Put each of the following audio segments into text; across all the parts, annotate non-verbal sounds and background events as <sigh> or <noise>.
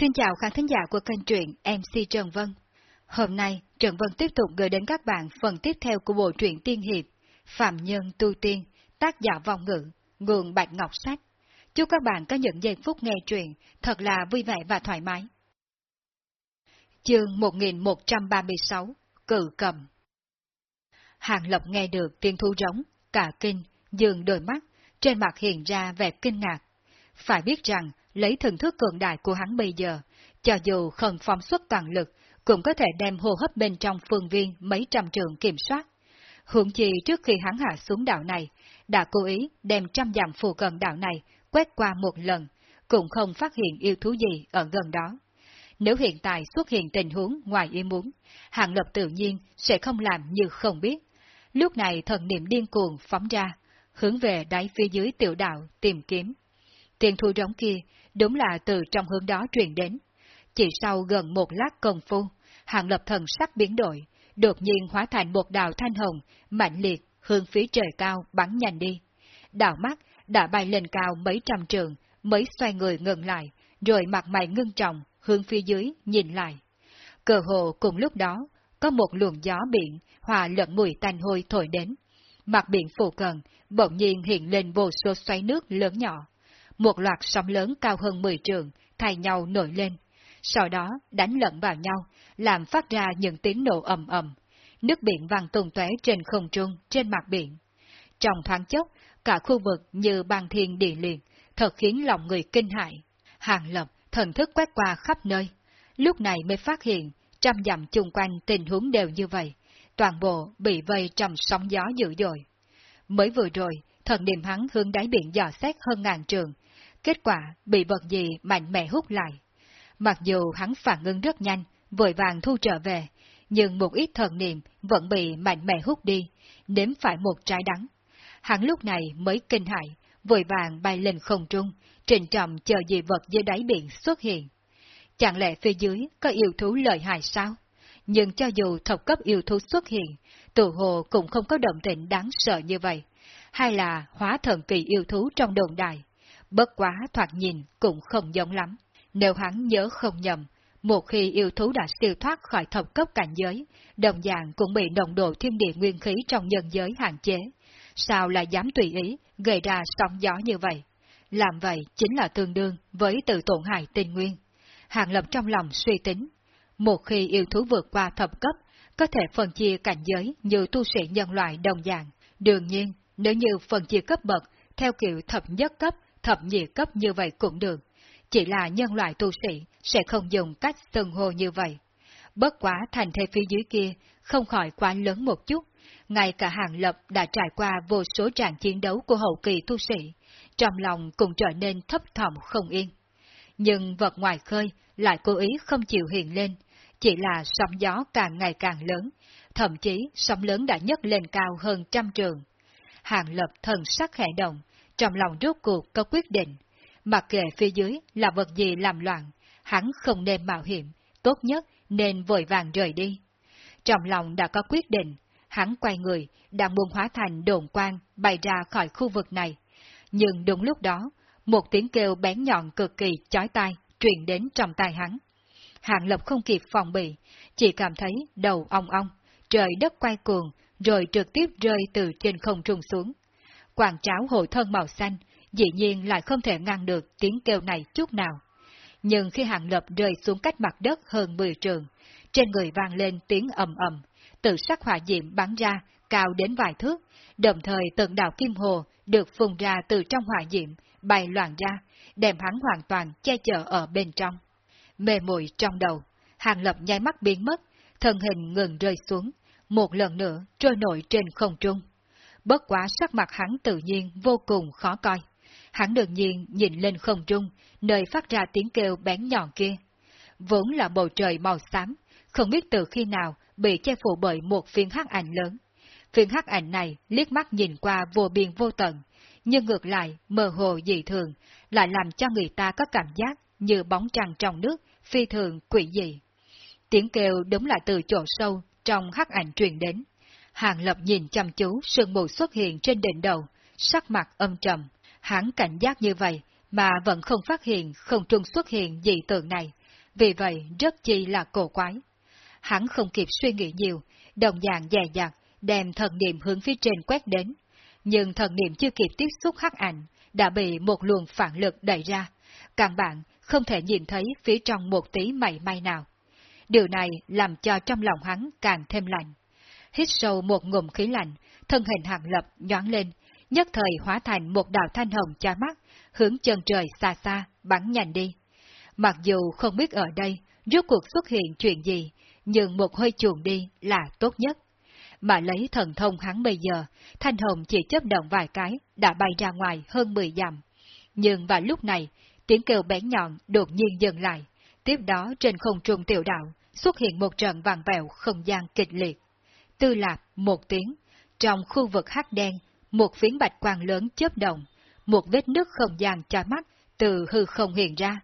Xin chào khán thính giả của kênh truyện MC Trần Vân. Hôm nay, Trần Vân tiếp tục gửi đến các bạn phần tiếp theo của bộ truyện tiên hiệp Phạm Nhân Tu Tiên, tác giả vong ngữ, nguồn Bạch Ngọc Sách. Chúc các bạn có những giây phút nghe truyện thật là vui vẻ và thoải mái. Chương 1136 Cự cầm Hàng lộc nghe được tiếng thu rống, cả kinh, dường đôi mắt, trên mặt hiện ra vẻ kinh ngạc. Phải biết rằng, lấy thần thức cường đại của hắn bây giờ, cho dù không phóng xuất toàn lực, cũng có thể đem hô hấp bên trong phương viên mấy trăm trường kiểm soát. Hưởng chi trước khi hắn hạ xuống đảo này, đã cố ý đem trăm dặm phù cận đảo này quét qua một lần, cũng không phát hiện yêu thú gì ở gần đó. Nếu hiện tại xuất hiện tình huống ngoài ý muốn, Hàng Lập tự nhiên sẽ không làm như không biết. Lúc này thần niệm điên cuồng phóng ra, hướng về đáy phía dưới tiểu đạo tìm kiếm. Tiền thu rống kia đúng là từ trong hướng đó truyền đến. Chỉ sau gần một lát công phu, Hàng Lập thần sắc biến đổi, đột nhiên hóa thành một đạo thanh hồng, mạnh liệt, hướng phía trời cao bắn nhanh đi. Đạo mắt đã bay lên cao mấy trăm trường, mới xoay người ngừng lại, rồi mặt mày ngưng trọng, hướng phía dưới nhìn lại. Cờ hồ cùng lúc đó, có một luồng gió biển hòa lẫn mùi tanh hôi thổi đến. Mặt biển phù cận bỗng nhiên hiện lên vô số xoáy nước lớn nhỏ. Một loạt sóng lớn cao hơn 10 trường thay nhau nổi lên. Sau đó đánh lẫn vào nhau, làm phát ra những tiếng nổ ầm ầm. Nước biển vàng tung tóe trên không trung, trên mặt biển. Trong thoáng chốc, cả khu vực như băng thiên địa liệt, thật khiến lòng người kinh hại. Hàng lập, thần thức quét qua khắp nơi. Lúc này mới phát hiện, trăm dặm chung quanh tình huống đều như vậy, toàn bộ bị vây trong sóng gió dữ dội. Mới vừa rồi, thần niệm hắn hướng đáy biển dò xét hơn ngàn trường, kết quả bị vật gì mạnh mẽ hút lại. Mặc dù hắn phản ứng rất nhanh, vội vàng thu trở về, nhưng một ít thần niệm vẫn bị mạnh mẽ hút đi, nếm phải một trái đắng. Hắn lúc này mới kinh hại, vội vàng bay lên không trung, trình trọng chờ gì vật dưới đáy biển xuất hiện. Chẳng lẽ phía dưới có yêu thú lợi hại sao? Nhưng cho dù thập cấp yêu thú xuất hiện, tự hồ cũng không có động tĩnh đáng sợ như vậy. Hay là hóa thần kỳ yêu thú trong đồn đài. Bất quá thoạt nhìn cũng không giống lắm. Nếu hắn nhớ không nhầm, một khi yêu thú đã siêu thoát khỏi thập cấp cảnh giới, đồng dạng cũng bị nồng độ thiên địa nguyên khí trong nhân giới hạn chế. Sao lại dám tùy ý, gây ra sóng gió như vậy? Làm vậy chính là tương đương với tự tổn hại tình nguyên. Hàng Lập trong lòng suy tính, một khi yêu thú vượt qua thập cấp, có thể phân chia cảnh giới như tu sĩ nhân loại đồng dạng. Đương nhiên, nếu như phân chia cấp bậc theo kiểu thập nhất cấp, thập nhị cấp như vậy cũng được. Chỉ là nhân loại tu sĩ sẽ không dùng cách xưng hô như vậy. Bất quá thành thế phía dưới kia không khỏi quá lớn một chút, ngay cả hàng lập đã trải qua vô số trạng chiến đấu của hậu kỳ tu sĩ, trong lòng cũng trở nên thấp thỏm không yên. Nhưng vật ngoài khơi lại cố ý không chịu hiện lên, chỉ là sóng gió càng ngày càng lớn, thậm chí sóng lớn đã nhấc lên cao hơn trăm trường. Hàng lập thần sắc khẽ động, trong lòng rốt cuộc có quyết định, mặc kệ phía dưới là vật gì làm loạn, hắn không nên mạo hiểm, tốt nhất nên vội vàng rời đi. Trong lòng đã có quyết định, hắn quay người, đang buông hóa thành đồn quang bay ra khỏi khu vực này. Nhưng đúng lúc đó, một tiếng kêu bén nhọn cực kỳ chói tai truyền đến trong tai hắn. Hạng Lập không kịp phòng bị, chỉ cảm thấy đầu ong ong, trời đất quay cuồng, rồi trực tiếp rơi từ trên không trung xuống. Quảng tráo hội thân màu xanh, dĩ nhiên lại không thể ngăn được tiếng kêu này chút nào. Nhưng khi Hạng Lập rơi xuống cách mặt đất hơn 10 trường, trên người vang lên tiếng ầm ầm, tự sắc hỏa diệm bắn ra, cao đến vài thước, đồng thời từng đạo kim hồ được phun ra từ trong hỏa diệm, bay loạn ra, đem hắn hoàn toàn che chở ở bên trong. Mê muội trong đầu, hàng lập nháy mắt biến mất, thân hình ngừng rơi xuống, một lần nữa trôi nổi trên không trung. Bất quá sắc mặt hắn tự nhiên vô cùng khó coi. Hắn đương nhiên nhìn lên không trung, nơi phát ra tiếng kêu bén nhọn kia. Vốn là bầu trời màu xám, không biết từ khi nào bị che phủ bởi một phiên hắc ảnh lớn. Phiên hắc ảnh này liếc mắt nhìn qua vô biên vô tận, nhưng ngược lại mơ hồ dị thường, lại làm cho người ta có cảm giác như bóng trăng trong nước, phi thường quỷ dị. Tiếng kêu đúng là từ chỗ sâu trong hắc ảnh truyền đến. Hàng Lập nhìn chăm chú sương mù xuất hiện trên đỉnh đầu, sắc mặt âm trầm. Hắn cảnh giác như vậy mà vẫn không phát hiện không trung xuất hiện dị tượng này, vì vậy rất chi là cổ quái. Hắn không kịp suy nghĩ nhiều, đồng dạng dè dặt, đem thần niệm hướng phía trên quét đến. Nhưng thần niệm chưa kịp tiếp xúc hắc ảnh, đã bị một luồng phản lực đẩy ra. Càng bạn không thể nhìn thấy phía trong một tí mảy may nào. Điều này làm cho trong lòng hắn càng thêm lạnh. Hít sâu một ngụm khí lạnh, thân hình hạng lập nhoáng lên, nhất thời hóa thành một đạo thanh hồng chói mắt, hướng chân trời xa xa, bắn nhanh đi. Mặc dù không biết ở đây, rốt cuộc xuất hiện chuyện gì, nhưng một hơi chuồn đi là tốt nhất. Mà lấy thần thông hắn bây giờ, thanh hồng chỉ chấp động vài cái, đã bay ra ngoài hơn 10 dặm. Nhưng vào lúc này, tiếng kêu bén nhọn đột nhiên dừng lại. Tiếp đó trên không trung tiểu đạo, xuất hiện một trận vàng vẹo không gian kịch liệt. Tư lạp một tiếng, trong khu vực hắc đen, một phiến bạch quang lớn chớp động, một vết nứt không gian cho mắt từ hư không hiện ra.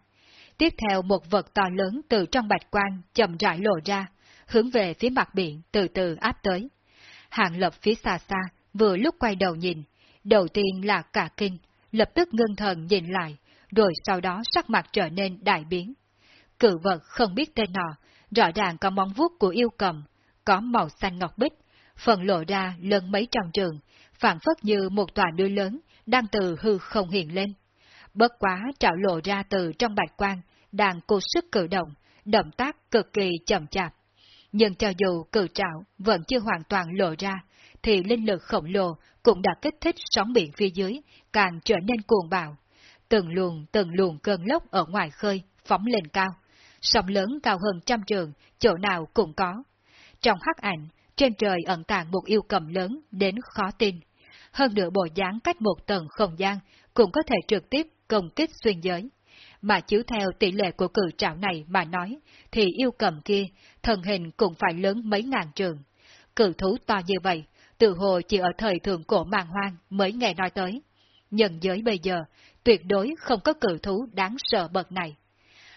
Tiếp theo một vật to lớn từ trong bạch quang chậm rãi lộ ra, hướng về phía mặt biển từ từ áp tới. Hàng lập phía xa xa, vừa lúc quay đầu nhìn, đầu tiên là cả kinh, lập tức ngưng thần nhìn lại, rồi sau đó sắc mặt trở nên đại biến. Cự vật không biết tên nọ, rõ ràng có móng vuốt của yêu cầm, có màu xanh ngọc bích, phần lộ ra lớn mấy trăm trường, phản phất như một tòa núi lớn đang từ hư không hiện lên. Bất quá trạo lộ ra từ trong bạch quang, đang cố sức cử động, động tác cực kỳ chậm chạp. Nhưng cho dù cử trạo vẫn chưa hoàn toàn lộ ra, thì linh lực khổng lồ cũng đã kích thích sóng biển phía dưới, càng trở nên cuồng bạo. Từng luồng từng luồng cơn lốc ở ngoài khơi, phóng lên cao. Sóng lớn cao hơn trăm trường, chỗ nào cũng có. Trong hắc ảnh, trên trời ẩn tàng một yêu cầm lớn đến khó tin. Hơn nữa bộ dáng cách một tầng không gian cũng có thể trực tiếp công kích xuyên giới. Mà chiếu theo tỷ lệ của cử trảo này mà nói, thì yêu cầm kia, thần hình cũng phải lớn mấy ngàn trường. Cử thú to như vậy, tự hồ chỉ ở thời thượng cổ màng hoang mới nghe nói tới. Nhân giới bây giờ, tuyệt đối không có cử thú đáng sợ bậc này.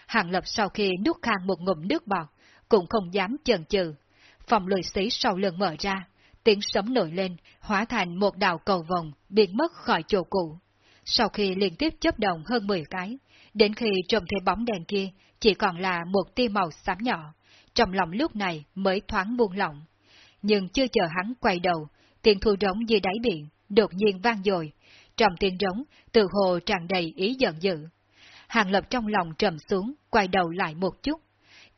Hàng lập sau khi nuốt khang một ngụm nước bọt, cũng không dám chần chừ. Phòng lười xí sau lưng mở ra, tiếng sấm nổi lên, hóa thành một đạo cầu vòng, biến mất khỏi chỗ cũ. Sau khi liên tiếp chấp động hơn 10 cái, đến khi trông thấy bóng đèn kia chỉ còn là một tia màu xám nhỏ, trong lòng lúc này mới thoáng buông lỏng. Nhưng chưa chờ hắn quay đầu, tiếng thu rống dưới đáy biển, đột nhiên vang dội. Trong tiếng rống, từ hồ tràn đầy ý giận dữ. Hàng lập trong lòng trầm xuống, quay đầu lại một chút.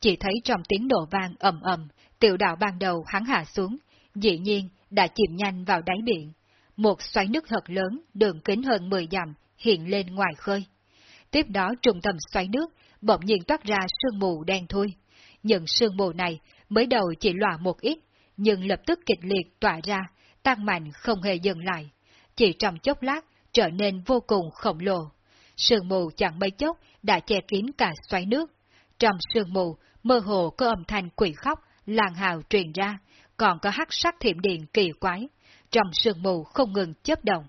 Chỉ thấy trong tiếng nổ vang ầm ầm, tiểu đạo ban đầu hắn hạ xuống, dĩ nhiên đã chìm nhanh vào đáy biển. Một xoáy nước thật lớn, đường kính hơn 10 dặm, hiện lên ngoài khơi. Tiếp đó trung tâm xoáy nước, bỗng nhiên toát ra sương mù đen thui. Những sương mù này mới đầu chỉ lòa một ít, nhưng lập tức kịch liệt tỏa ra, tăng mạnh không hề dừng lại. Chỉ trong chốc lát, trở nên vô cùng khổng lồ. Sương mù chẳng mấy chốc đã che kín cả xoáy nước. Trong sương mù, mơ hồ có âm thanh quỷ khóc, làng hào truyền ra, còn có hắc sắc thiểm điện kỳ quái, trong sương mù không ngừng chớp động.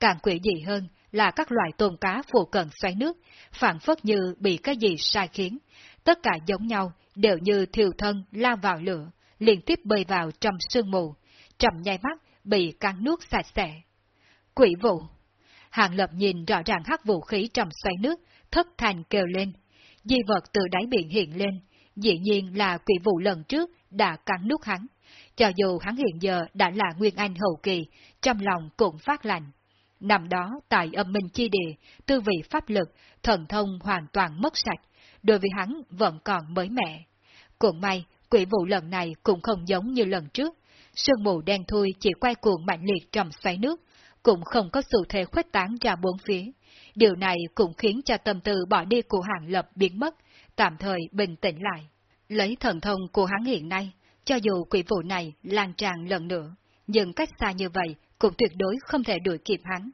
Càng quỷ dị hơn là các loại tôm cá phù cận xoáy nước, phản phất như bị cái gì sai khiến. Tất cả giống nhau, đều như thiều thân lao vào lửa, liên tiếp bơi vào trong sương mù, trầm nhai mắt bị cắn nước sạch sẽ. Quỷ vụ Hàng lập nhìn rõ ràng hắc vũ khí trong xoáy nước, thất thành kêu lên. Di vật từ đáy biển hiện lên, dĩ nhiên là quỷ vụ lần trước đã cắn nút hắn. Cho dù hắn hiện giờ đã là Nguyên Anh hậu kỳ, trong lòng cũng phát lạnh. Nằm đó tại âm minh chi địa, tư vị pháp lực, thần thông hoàn toàn mất sạch, đối với hắn vẫn còn mới mẻ. Cũng may, quỷ vụ lần này cũng không giống như lần trước. Sương mù đen thui chỉ quay cuồng mạnh liệt trong xoáy nước, cũng không có sự thể khuếch tán ra bốn phía. Điều này cũng khiến cho tâm tư bỏ đi của hàng lập biến mất, tạm thời bình tĩnh lại. Lấy thần thông của hắn hiện nay, cho dù quỷ vụ này lan tràn lần nữa, nhưng cách xa như vậy cũng tuyệt đối không thể đuổi kịp hắn.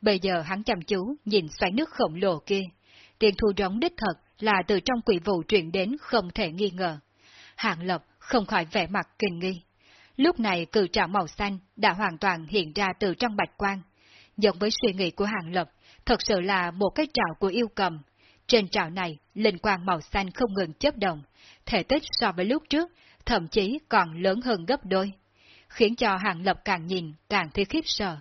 Bây giờ hắn chăm chú nhìn xoáy nước khổng lồ kia. Tiền thu rống đích thật là từ trong quỷ vụ truyền đến không thể nghi ngờ. Hạng Lập không khỏi vẻ mặt kinh nghi. Lúc này cự trảo màu xanh đã hoàn toàn hiện ra từ trong bạch quan. Giống với suy nghĩ của Hạng Lập, thật sự là một cái trảo của yêu cầm. Trên trào này, linh quang màu xanh không ngừng chấp động, thể tích so với lúc trước, thậm chí còn lớn hơn gấp đôi, khiến cho Hàng Lập càng nhìn càng thấy khiếp sợ.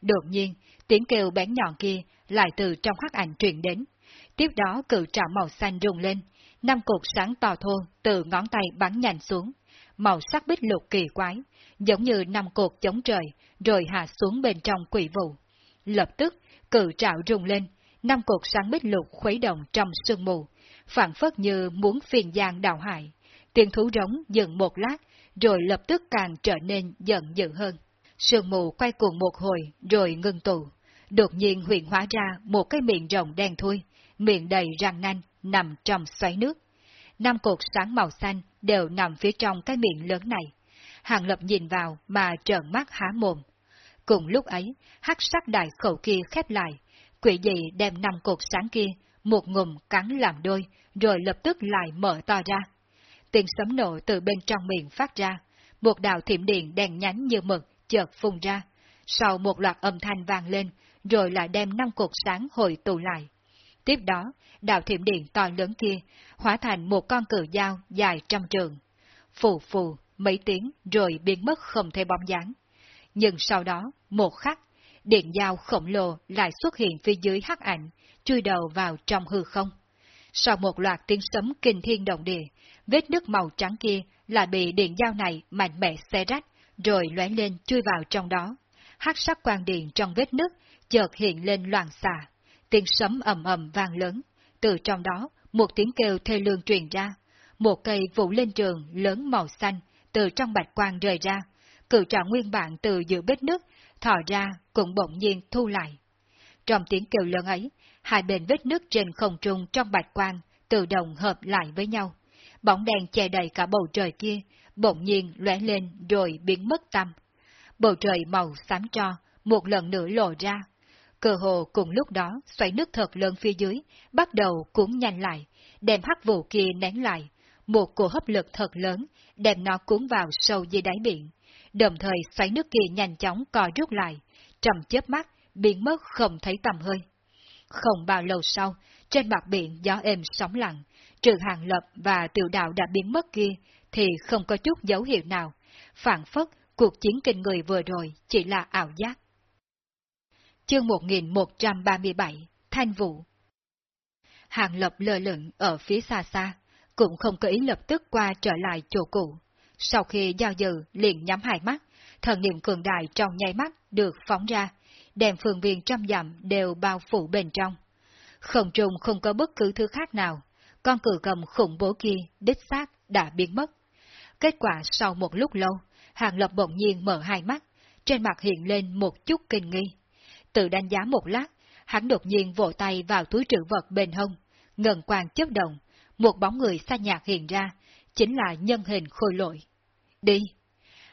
Đột nhiên, tiếng kêu bén nhọn kia lại từ trong hắc ảnh truyền đến. Tiếp đó cự trảo màu xanh rung lên, năm cột sáng to thô từ ngón tay bắn nhanh xuống, màu sắc bích lục kỳ quái, giống như năm cột chống trời, rồi hạ xuống bên trong quỷ vụ. Lập tức, cự trào rung lên, năm cột sáng bích lục khuấy động trong sương mù, phản phất như muốn phiền giang đào hại. Tiếng thú rống dừng một lát, rồi lập tức càng trở nên giận dữ hơn. Sương mù quay cuồng một hồi, rồi ngưng tụ. Đột nhiên huyện hóa ra một cái miệng rộng đen thui, miệng đầy răng nanh, nằm trong xoáy nước. Năm cột sáng màu xanh đều nằm phía trong cái miệng lớn này. Hàng Lập nhìn vào mà trợn mắt há mồm. Cùng lúc ấy, hắc sắc đại khẩu kia khép lại, quỷ dị đem năm cột sáng kia, một ngụm cắn làm đôi, rồi lập tức lại mở to ra. Tiếng sấm nổ từ bên trong miệng phát ra, một đạo thiểm điện đèn nhánh như mực chợt phun ra. Sau một loạt âm thanh vang lên, rồi lại đem năm cột sáng hồi tụ lại. Tiếp đó, đạo thiểm điện to lớn kia hóa thành một con cự dao dài trăm trường. Phù phù, mấy tiếng rồi biến mất không thể bóng dáng. Nhưng sau đó, một khắc, điện dao khổng lồ lại xuất hiện phía dưới hắc ảnh, chui đầu vào trong hư không. Sau một loạt tiếng sấm kinh thiên động địa, vết nước màu trắng kia lại bị điện dao này mạnh mẽ xé rách, rồi lóe lên chui vào trong đó. hắc sắc quang điện trong vết nước chợt hiện lên loạn xạ, tiếng sấm ầm ầm vang lớn, từ trong đó một tiếng kêu thê lương truyền ra, một cây vũ lên trường lớn màu xanh từ trong bạch quang rời ra, cự trảo nguyên bản từ giữa vết nước thò ra cũng bỗng nhiên thu lại. Trong tiếng kêu lớn ấy, hai bên vết nước trên không trung trong bạch quang tự động hợp lại với nhau. Bóng đèn che đầy cả bầu trời kia, bỗng nhiên lóe lên rồi biến mất tâm. Bầu trời màu xám cho, một lần nữa lộ ra. Cơ hồ cùng lúc đó, xoáy nước thật lớn phía dưới, bắt đầu cuốn nhanh lại, đem hắc vụ kia nén lại. Một cổ hấp lực thật lớn, đem nó cuốn vào sâu dưới đáy biển. Đồng thời xoáy nước kia nhanh chóng co rút lại, trầm chớp mắt, biến mất không thấy tầm hơi. Không bao lâu sau, trên mặt biển gió êm sóng lặng, trừ hàng lập và tiểu đạo đã biến mất kia, thì không có chút dấu hiệu nào. Phản phất, cuộc chiến kinh người vừa rồi chỉ là ảo giác. Chương 1137 Thanh Vũ Hàng lập lơ lửng ở phía xa xa, cũng không có ý lập tức qua trở lại chỗ cũ. Sau khi giao dự liền nhắm hai mắt, thần niệm cường đại trong nháy mắt được phóng ra, đem phương viên trăm dặm đều bao phủ bên trong. Không trùng không có bất cứ thứ khác nào, con cử cầm khủng bố kia đích xác đã biến mất. Kết quả sau một lúc lâu, Hàng Lập bỗng nhiên mở hai mắt, trên mặt hiện lên một chút kinh nghi. Tự đánh giá một lát, hắn đột nhiên vỗ tay vào túi trữ vật bên hông, ngần quang chấp động, một bóng người xa nhạt hiện ra, chính là nhân hình khôi lỗi Đi!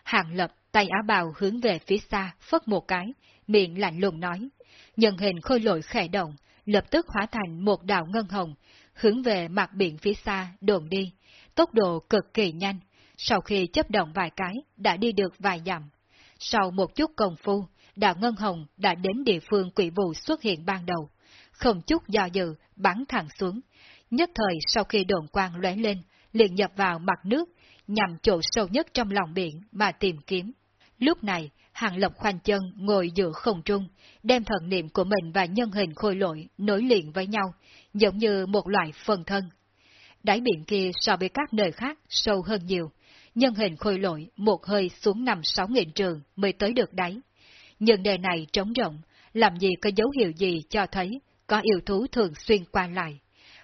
Hàng Lập tay áo bào hướng về phía xa, phất một cái, miệng lạnh lùng nói. Nhân hình khôi lội khẽ động, lập tức hóa thành một đạo ngân hồng, hướng về mặt biển phía xa, đồn đi, tốc độ cực kỳ nhanh, sau khi chấp động vài cái, đã đi được vài dặm. Sau một chút công phu, đạo ngân hồng đã đến địa phương quỷ vụ xuất hiện ban đầu, không chút do dự, bắn thẳng xuống. Nhất thời sau khi đồn quang lóe lên, liền nhập vào mặt nước, nhằm chỗ sâu nhất trong lòng biển mà tìm kiếm. Lúc này, Hàng Lập khoanh chân ngồi giữa không trung, đem thần niệm của mình và nhân hình khôi lội nối liền với nhau, giống như một loại phần thân. Đáy biển kia so với các nơi khác sâu hơn nhiều, nhân hình khôi lội một hơi xuống nằm sáu nghìn trường mới tới được đáy. Nhưng đề này trống rộng, làm gì có dấu hiệu gì cho thấy có yêu thú thường xuyên qua lại.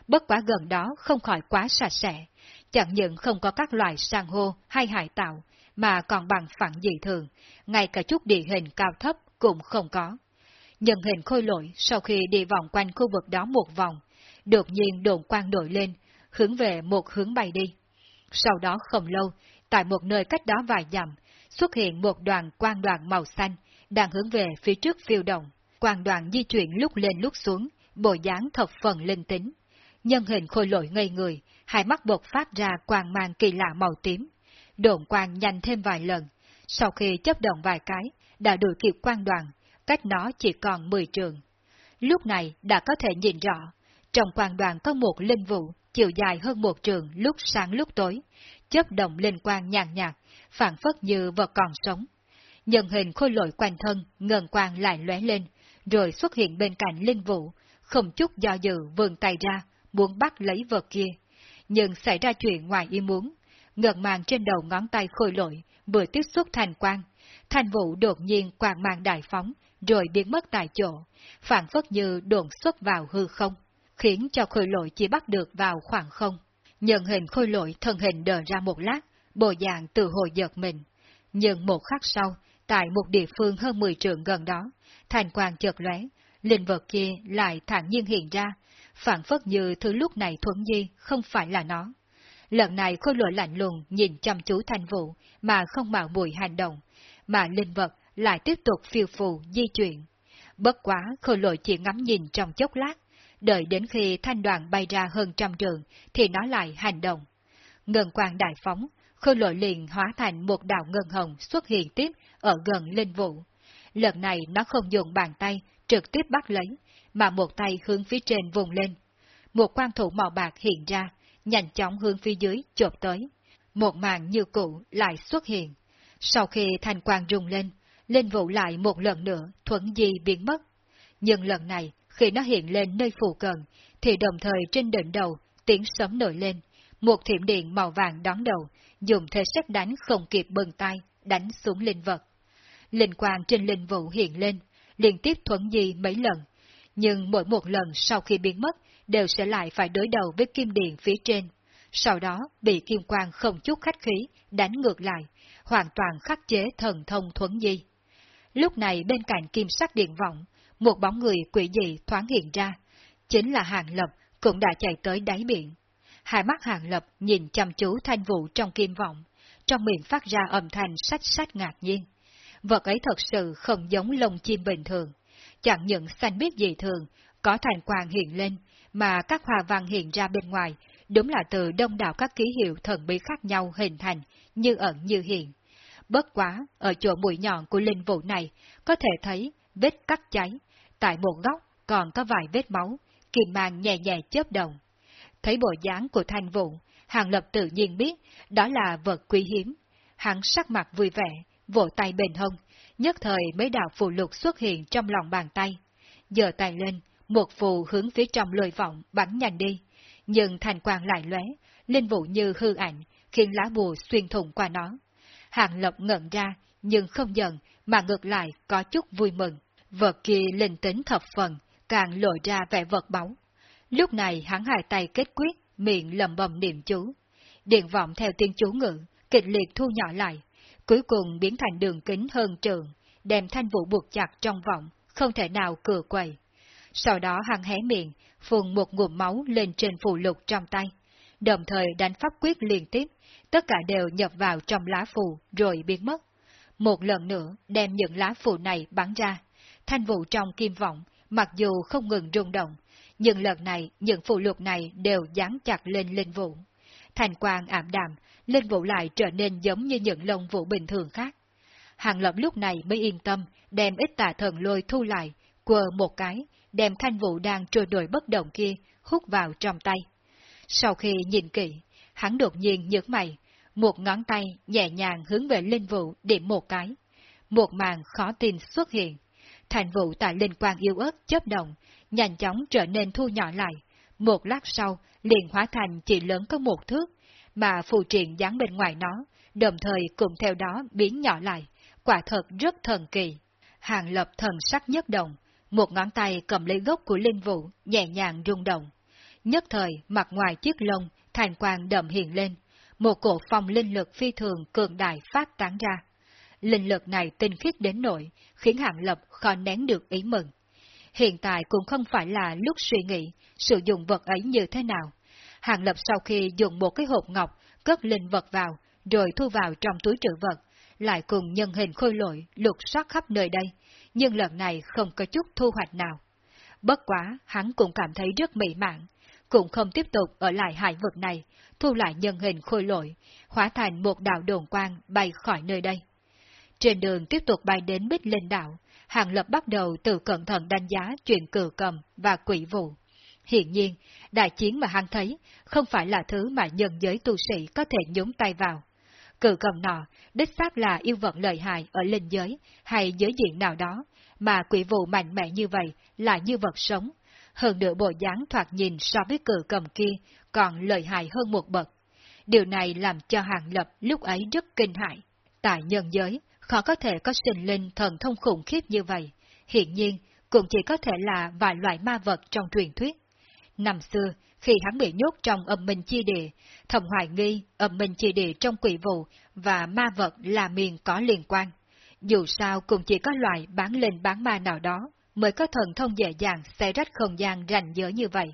Bất quá gần đó không khỏi quá sạch sẽ, chẳng những không có các loài san hô hay hải tạo, mà còn bằng phẳng dị thường, ngay cả chút địa hình cao thấp cũng không có. Nhân hình khôi lỗi sau khi đi vòng quanh khu vực đó một vòng, đột nhiên đồn quang nổi lên, hướng về một hướng bay đi. Sau đó không lâu, tại một nơi cách đó vài dặm, xuất hiện một đoàn quang đoàn màu xanh, đang hướng về phía trước phiêu động. Quang đoàn di chuyển lúc lên lúc xuống, bộ dáng thập phần linh tính. Nhân hình khôi lỗi ngây người, hai mắt bột phát ra quang mang kỳ lạ màu tím. Độn quang nhanh thêm vài lần, sau khi chấp động vài cái, đã đuổi kịp quang đoàn, cách nó chỉ còn 10 trường. Lúc này đã có thể nhìn rõ, trong quang đoàn có một linh vụ, chiều dài hơn một trường lúc sáng lúc tối, chấp động lên quang nhàn nhạt, phản phất như vật còn sống. Nhân hình khôi lỗi quanh thân, ngần quang lại lóe lên, rồi xuất hiện bên cạnh linh vụ, không chút do dự vươn tay ra, muốn bắt lấy vật kia. nhưng xảy ra chuyện ngoài ý muốn. Ngợn màng trên đầu ngón tay khôi lội, vừa tiếp xúc thành quang. Thành vụ đột nhiên quang mang đại phóng, rồi biến mất tại chỗ, phản phất như đồn xuất vào hư không, khiến cho khôi lội chỉ bắt được vào khoảng không. Nhận hình khôi lội thân hình đờ ra một lát, bộ dạng từ hồi giật mình. Nhưng một khắc sau, tại một địa phương hơn 10 trượng gần đó, thành quang chợt lóe, linh vật kia lại thản nhiên hiện ra, phản phất như thứ lúc này thuận nhi, không phải là nó. Lần này khôi lội lạnh lùng nhìn chăm chú thanh vụ mà không mạo bùi hành động, mà linh vật lại tiếp tục phiêu phù di chuyển. Bất quá khôi lội chỉ ngắm nhìn trong chốc lát, đợi đến khi thanh đoàn bay ra hơn trăm trường thì nó lại hành động. Ngân quang đại phóng, khôi lội liền hóa thành một đạo ngân hồng xuất hiện tiếp ở gần linh vụ. Lần này nó không dùng bàn tay trực tiếp bắt lấy, mà một tay hướng phía trên vùng lên. Một quan thủ màu bạc hiện ra, nhanh chóng hướng phía dưới chộp tới. Một màn như cũ lại xuất hiện. Sau khi thành quang rung lên, linh vụ lại một lần nữa thuẫn di biến mất. Nhưng lần này, khi nó hiện lên nơi phù cận, thì đồng thời trên đỉnh đầu tiếng sấm nổi lên, một thiểm điện màu vàng đón đầu, dùng thế xét đánh không kịp bừng tay, đánh xuống linh vật. Linh quang trên linh vụ hiện lên, liên tiếp thuẫn di mấy lần, nhưng mỗi một lần sau khi biến mất, đều sẽ lại phải đối đầu với kim điện phía trên. Sau đó bị kim quang không chút khách khí, đánh ngược lại, hoàn toàn khắc chế thần thông thuẫn di. Lúc này bên cạnh kim sắc điện vọng, một bóng người quỷ dị thoáng hiện ra, chính là Hàng Lập cũng đã chạy tới đáy biển. Hai mắt Hàng Lập nhìn chăm chú thanh vụ trong kim vọng, trong miệng phát ra âm thanh sách sách ngạc nhiên. Vật ấy thật sự không giống lông chim bình thường, chẳng những xanh biết dị thường, có thành quang hiện lên, mà các hòa văn hiện ra bên ngoài, đúng là từ đông đảo các ký hiệu thần bí khác nhau hình thành, như ẩn như hiện. Bất quá, ở chỗ mũi nhọn của linh vụ này, có thể thấy vết cắt cháy, tại một góc còn có vài vết máu, kim mang nhẹ nhẹ chớp động. Thấy bộ dáng của thanh vụ, Hàng Lập tự nhiên biết đó là vật quý hiếm. Hắn sắc mặt vui vẻ, vỗ tay bền hông, nhất thời mấy đạo phù lục xuất hiện trong lòng bàn tay. Giờ tay lên, một phù hướng phía trong lôi vọng bắn nhanh đi, nhưng thành quang lại lóe, linh vụ như hư ảnh, khiến lá bùa xuyên thủng qua nó. Hàng Lộc ngẩn ra, nhưng không giận, mà ngược lại có chút vui mừng. Vật kia linh tính thập phần, càng lộ ra vẻ vật báu. Lúc này hắn hai tay kết quyết, miệng lầm bầm niệm chú. Điện vọng theo tiếng chú ngữ, kịch liệt thu nhỏ lại, cuối cùng biến thành đường kính hơn trường, đem thanh vũ buộc chặt trong vọng, không thể nào cửa quầy. Sau đó hắn hé miệng, phun một ngụm máu lên trên phù lục trong tay, đồng thời đánh pháp quyết liên tiếp, tất cả đều nhập vào trong lá phù rồi biến mất. Một lần nữa đem những lá phù này bắn ra, thanh vụ trong kim vọng, mặc dù không ngừng rung động, nhưng lần này những phù lục này đều dán chặt lên linh vụ. Thành quang ảm đạm, linh vụ lại trở nên giống như những lông vụ bình thường khác. Hàng lập lúc này mới yên tâm, đem ít tà thần lôi thu lại, quờ một cái, đem thanh vụ đang trôi nổi bất động kia hút vào trong tay. Sau khi nhìn kỹ, hắn đột nhiên nhướng mày, một ngón tay nhẹ nhàng hướng về linh vụ điểm một cái. Một màn khó tin xuất hiện. Thành vụ tại linh quang yêu ớt chấp động, nhanh chóng trở nên thu nhỏ lại. Một lát sau, liền hóa thành chỉ lớn có một thước, mà phù triện dán bên ngoài nó, đồng thời cùng theo đó biến nhỏ lại, quả thật rất thần kỳ. Hàng lập thần sắc nhất động, một ngón tay cầm lấy gốc của linh vụ, nhẹ nhàng rung động. Nhất thời, mặt ngoài chiếc lông, thành quang đậm hiện lên, một cổ phong linh lực phi thường cường đại phát tán ra. Linh lực này tinh khiết đến nỗi, khiến hạng lập khó nén được ý mừng. Hiện tại cũng không phải là lúc suy nghĩ sử dụng vật ấy như thế nào. Hàng lập sau khi dùng một cái hộp ngọc, cất linh vật vào, rồi thu vào trong túi trữ vật, lại cùng nhân hình khôi lội lục soát khắp nơi đây, nhưng lần này không có chút thu hoạch nào. Bất quá, hắn cũng cảm thấy rất mỹ mãn, cũng không tiếp tục ở lại hải vực này, thu lại nhân hình khôi lội, hóa thành một đạo đồn quang bay khỏi nơi đây. Trên đường tiếp tục bay đến Bích Linh Đạo, Hàng Lập bắt đầu từ cẩn thận đánh giá chuyện cử cầm và quỷ vụ. Hiện nhiên, đại chiến mà hắn thấy không phải là thứ mà nhân giới tu sĩ có thể nhúng tay vào. Cự cầm nọ, đích xác là yêu vật lợi hại ở linh giới hay giới diện nào đó, mà quỷ vụ mạnh mẽ như vậy là như vật sống. Hơn nữa bộ dáng thoạt nhìn so với cự cầm kia còn lợi hại hơn một bậc. Điều này làm cho Hàng Lập lúc ấy rất kinh hại. Tại nhân giới, khó có thể có sinh linh thần thông khủng khiếp như vậy. Hiện nhiên, cũng chỉ có thể là vài loại ma vật trong truyền thuyết. Năm xưa, khi hắn bị nhốt trong âm minh chi địa, thầm hoài nghi âm minh chi địa trong quỷ vụ và ma vật là miền có liên quan. Dù sao cũng chỉ có loại bán linh bán ma nào đó mới có thần thông dễ dàng xé rách không gian rành giới như vậy.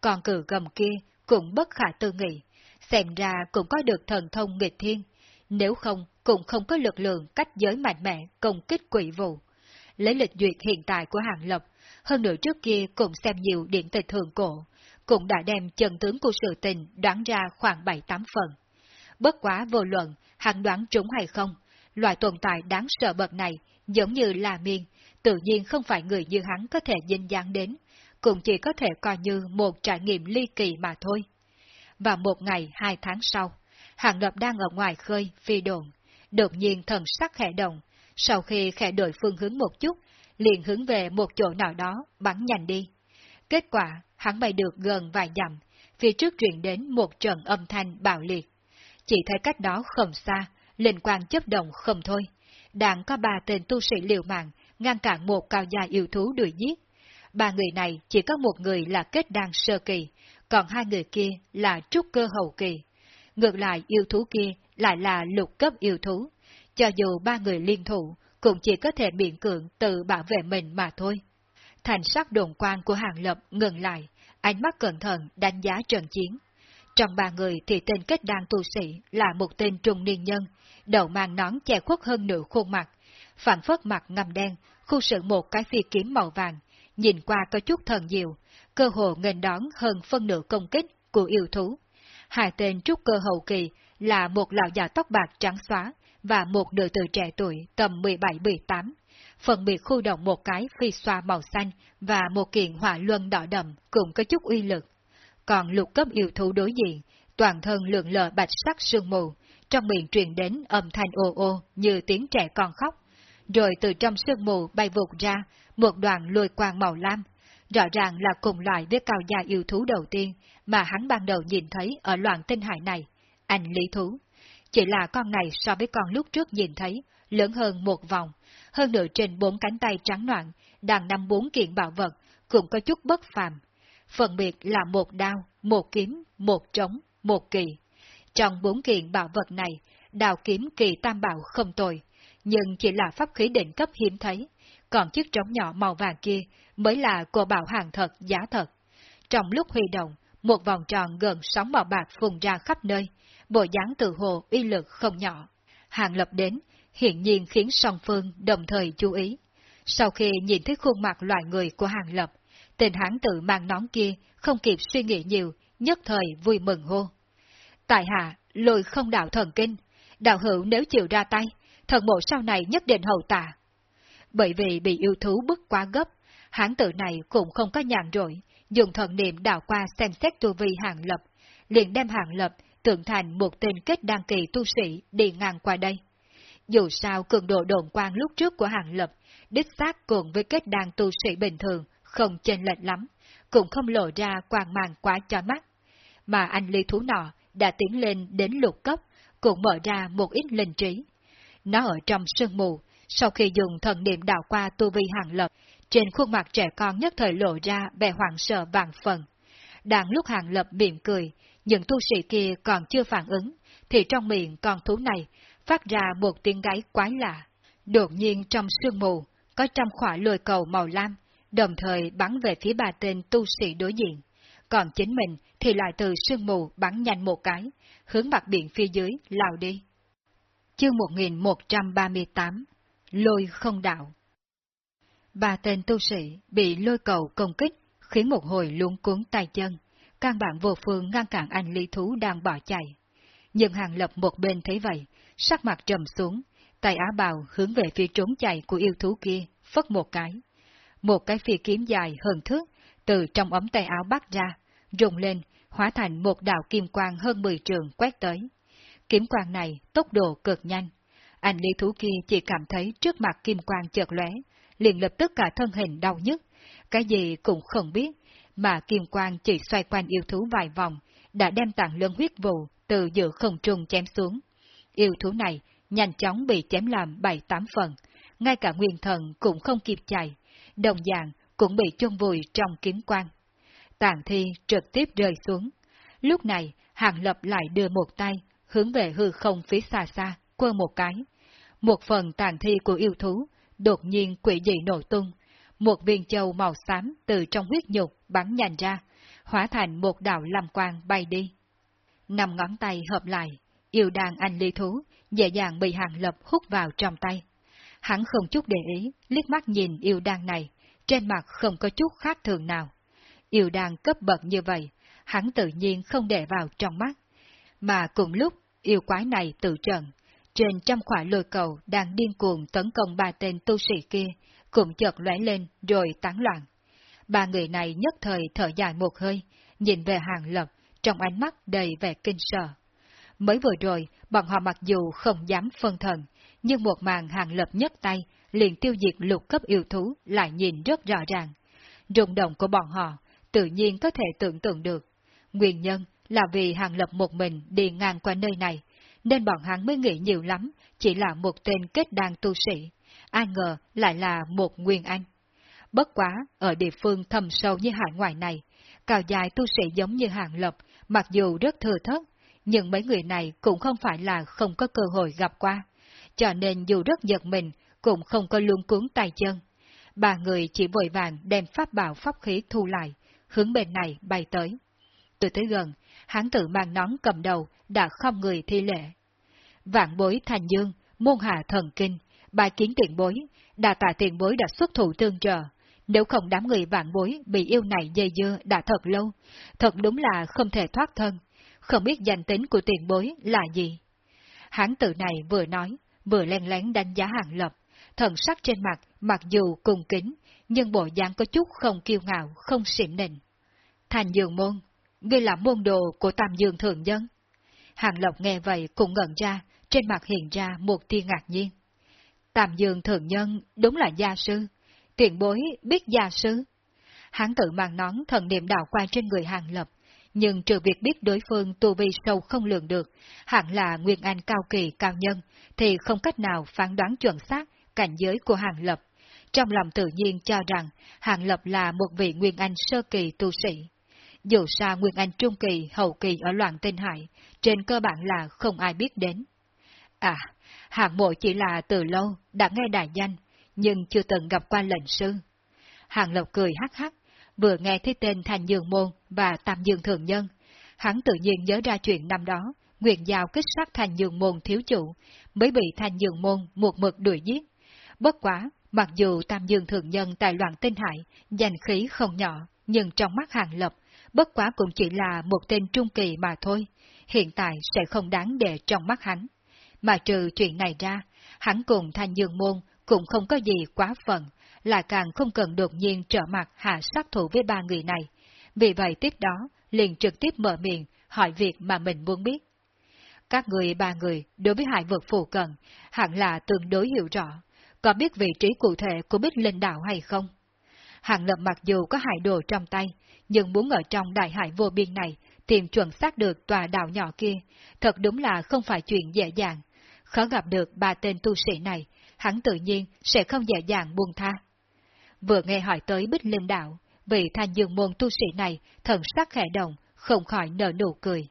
Còn cử gầm kia cũng bất khả tư nghị, xem ra cũng có được thần thông nghịch thiên, nếu không cũng không có lực lượng cách giới mạnh mẽ công kích quỷ vụ. Lấy lịch duyệt hiện tại của Hàng Lập, hơn nữa trước kia cũng xem nhiều điện tịch thường cổ, cũng đã đem chân tướng của sự tình đoán ra khoảng 7-8 phần. Bất quá vô luận, hắn đoán trúng hay không, loại tồn tại đáng sợ bậc này, giống như là miên, tự nhiên không phải người như hắn có thể dinh dáng đến, cũng chỉ có thể coi như một trải nghiệm ly kỳ mà thôi. Và một ngày hai tháng sau, Hàng Lập đang ở ngoài khơi, phi đồn, đột nhiên thần sắc khẽ động, sau khi khẽ đổi phương hướng một chút, liền hướng về một chỗ nào đó, bắn nhanh đi. Kết quả, hắn bay được gần vài dặm, phía trước truyền đến một trận âm thanh bạo liệt. Chỉ thấy cách đó không xa, linh quang chấp động không thôi. Đang có ba tên tu sĩ liều mạng, ngăn cản một cao gia yêu thú đuổi giết. Ba người này chỉ có một người là kết đan sơ kỳ, còn hai người kia là trúc cơ hậu kỳ. Ngược lại yêu thú kia lại là lục cấp yêu thú. Cho dù ba người liên thủ, cũng chỉ có thể miễn cưỡng tự bảo vệ mình mà thôi. Thành sắc đồn quan của Hàng Lập ngừng lại, ánh mắt cẩn thận đánh giá trận chiến. Trong ba người thì tên kết đan tu sĩ là một tên trung niên nhân, đầu mang nón che khuất hơn nửa khuôn mặt, phản phất mặt ngầm đen, khu sự một cái phi kiếm màu vàng, nhìn qua có chút thần diệu, cơ hồ nghênh đón hơn phân nửa công kích của yêu thú. Hai tên trúc cơ hậu kỳ là một lão già tóc bạc trắng xóa và một nữ tử trẻ tuổi tầm 17-18, phần biệt khu động một cái phi xoa màu xanh và một kiện hỏa luân đỏ đậm cũng có chút uy lực. Còn lục cấp yêu thú đối diện, toàn thân lượng lờ bạch sắc sương mù, trong miệng truyền đến âm thanh ô ô như tiếng trẻ con khóc. Rồi từ trong sương mù bay vụt ra một đoàn lôi quang màu lam, rõ ràng là cùng loại với cao gia yêu thú đầu tiên mà hắn ban đầu nhìn thấy ở loạn tinh hải này, anh lý thú. Chỉ là con này so với con lúc trước nhìn thấy, lớn hơn một vòng, hơn nửa trên bốn cánh tay trắng noạn, đang nằm bốn kiện bảo vật, cũng có chút bất phàm. Phần biệt là một đao, một kiếm, một trống, một kỳ. Trong bốn kiện bảo vật này, đào kiếm kỳ tam bảo không tồi, nhưng chỉ là pháp khí định cấp hiếm thấy, còn chiếc trống nhỏ màu vàng kia mới là cô bảo hàng thật giá thật. Trong lúc huy động, một vòng tròn gần sóng màu bạc phùng ra khắp nơi, bộ dáng tự hồ uy lực không nhỏ. Hàng lập đến, hiện nhiên khiến song phương đồng thời chú ý. Sau khi nhìn thấy khuôn mặt loài người của hàng lập, tên hán tự mang nón kia không kịp suy nghĩ nhiều, nhất thời vui mừng hô. Tại hạ, lôi không đạo thần kinh, đạo hữu nếu chịu ra tay, thần mộ sau này nhất định hậu tạ. Bởi vì bị yêu thú bức quá gấp, hán tự này cũng không có nhàn rỗi, dùng thần niệm đảo qua xem xét tu vi hạng lập, liền đem hạng lập tượng thành một tên kết đăng kỳ tu sĩ đi ngang qua đây. Dù sao cường độ đồn quan lúc trước của hạng lập, đích xác cùng với kết đăng tu sĩ bình thường, không chênh lệch lắm, cũng không lộ ra quang mang quá cho mắt. Mà anh ly thú nọ đã tiến lên đến lục cấp, cũng mở ra một ít linh trí. Nó ở trong sương mù, sau khi dùng thần niệm đảo qua tu vi hàng lập, trên khuôn mặt trẻ con nhất thời lộ ra vẻ hoảng sợ vàng phần. Đang lúc hàng lập miệng cười, những tu sĩ kia còn chưa phản ứng, thì trong miệng con thú này phát ra một tiếng gáy quái lạ. Đột nhiên trong sương mù, có trăm khỏa lôi cầu màu lam, đồng thời bắn về phía ba tên tu sĩ đối diện. Còn chính mình thì lại từ sương mù bắn nhanh một cái, hướng mặt biển phía dưới lao đi. Chương 1138 Lôi không đạo Ba tên tu sĩ bị lôi cầu công kích, khiến một hồi luống cuốn tay chân, căn bản vô phương ngăn cản anh lý thú đang bỏ chạy. Nhưng hàng lập một bên thấy vậy, sắc mặt trầm xuống, tay á bào hướng về phía trốn chạy của yêu thú kia, phất một cái. Một cái phi kiếm dài hơn thước, từ trong ống tay áo bắt ra, rung lên, hóa thành một đạo kim quang hơn 10 trường quét tới. Kiếm quang này tốc độ cực nhanh. Anh lý thú kia chỉ cảm thấy trước mặt kim quang chợt lóe, liền lập tức cả thân hình đau nhức, cái gì cũng không biết, mà kim quang chỉ xoay quanh yêu thú vài vòng, đã đem tặng lân huyết vụ từ giữa không trung chém xuống. Yêu thú này nhanh chóng bị chém làm bảy tám phần, ngay cả nguyên thần cũng không kịp chạy, đồng dạng cũng bị chôn vùi trong kiếm quang. Tàn thi trực tiếp rơi xuống. Lúc này, Hàng Lập lại đưa một tay, hướng về hư không phía xa xa, quơ một cái. Một phần tàn thi của yêu thú, đột nhiên quỷ dị nổi tung. Một viên châu màu xám từ trong huyết nhục bắn nhanh ra, hóa thành một đạo lam quang bay đi. nằm ngón tay hợp lại, yêu đàn anh ly thú, dễ dàng bị Hàng Lập hút vào trong tay. Hắn không chút để ý, liếc mắt nhìn yêu đàn này, trên mặt không có chút khác thường nào. Yêu đàn cấp bậc như vậy, hắn tự nhiên không để vào trong mắt. Mà cùng lúc, yêu quái này tự trận, trên trăm khỏa lôi cầu đang điên cuồng tấn công ba tên tu sĩ kia, cũng chợt lóe lên rồi tán loạn. Ba người này nhất thời thở dài một hơi, nhìn về hàng lập, trong ánh mắt đầy vẻ kinh sợ. Mới vừa rồi, bọn họ mặc dù không dám phân thần, nhưng một màn hàng lập nhất tay, liền tiêu diệt lục cấp yêu thú lại nhìn rất rõ ràng. Rung động của bọn họ, tự nhiên có thể tưởng tượng được. Nguyên nhân là vì hàng lập một mình đi ngang qua nơi này, nên bọn hắn mới nghĩ nhiều lắm, chỉ là một tên kết đàn tu sĩ. Ai ngờ lại là một nguyên anh. Bất quá, ở địa phương thầm sâu như hải ngoại này, cao dài tu sĩ giống như hàng lập, mặc dù rất thừa thất, nhưng mấy người này cũng không phải là không có cơ hội gặp qua. Cho nên dù rất giật mình, cũng không có luôn cuốn tay chân. Ba người chỉ vội vàng đem pháp bảo pháp khí thu lại, hướng bên này bay tới. Từ tới gần, hắn tự mang nón cầm đầu, đã không người thi lễ Vạn bối thành dương, môn hạ thần kinh, bài kiến tiền bối, đà tạ tiền bối đã xuất thủ tương trợ. Nếu không đám người vạn bối bị yêu này dây dưa đã thật lâu, thật đúng là không thể thoát thân. Không biết danh tính của tiền bối là gì. Hán tự này vừa nói, vừa len lén đánh giá hàng lập, thần sắc trên mặt mặc dù cùng kính, nhưng bộ dáng có chút không kiêu ngạo, không xỉm nịnh. Thành dương môn, ngươi là môn đồ của tam dương thượng dân. Hàng Lộc nghe vậy cũng ngẩn ra, trên mặt hiện ra một tia ngạc nhiên. tạm dường thượng nhân đúng là gia sư, tiện bối biết gia sư. Hắn tự mang nón thần niệm đạo qua trên người Hàng Lập, nhưng trừ việc biết đối phương tu vi sâu không lường được, hẳn là Nguyên Anh cao kỳ cao nhân, thì không cách nào phán đoán chuẩn xác cảnh giới của Hàng Lập. Trong lòng tự nhiên cho rằng Hàng Lập là một vị Nguyên Anh sơ kỳ tu sĩ. Dù sao Nguyên Anh trung kỳ, hậu kỳ ở loạn tinh hải, trên cơ bản là không ai biết đến. À, hạng mộ chỉ là từ lâu đã nghe đại danh, nhưng chưa từng gặp qua lệnh sư. Hạng Lộc cười hắc hắc, vừa nghe thấy tên Thành Dương Môn và Tam Dương Thường Nhân. Hắn tự nhiên nhớ ra chuyện năm đó, nguyện giao kích sát Thành Dương Môn thiếu chủ, mới bị Thành Dương Môn một mực đuổi giết. Bất quá, mặc dù Tam Dương Thường Nhân tại loạn tinh hải, giành khí không nhỏ, nhưng trong mắt Hàng Lập, bất quá cũng chỉ là một tên trung kỳ mà thôi, hiện tại sẽ không đáng để trong mắt hắn. Mà trừ chuyện này ra, hắn cùng Thanh Dương Môn cũng không có gì quá phận, là càng không cần đột nhiên trở mặt hạ sát thủ với ba người này. Vì vậy tiếp đó, liền trực tiếp mở miệng, hỏi việc mà mình muốn biết. Các người ba người đối với hải vực phù cận, hẳn là tương đối hiểu rõ, có biết vị trí cụ thể của Bích Linh Đạo hay không? Hạng lập mặc dù có hải đồ trong tay, nhưng muốn ở trong đại hải vô biên này tìm chuẩn xác được tòa đảo nhỏ kia, thật đúng là không phải chuyện dễ dàng. Khó gặp được ba tên tu sĩ này, hắn tự nhiên sẽ không dễ dàng buông tha. Vừa nghe hỏi tới Bích Linh Đạo, vị thanh dương môn tu sĩ này thần sắc khẽ động, không khỏi nở nụ cười.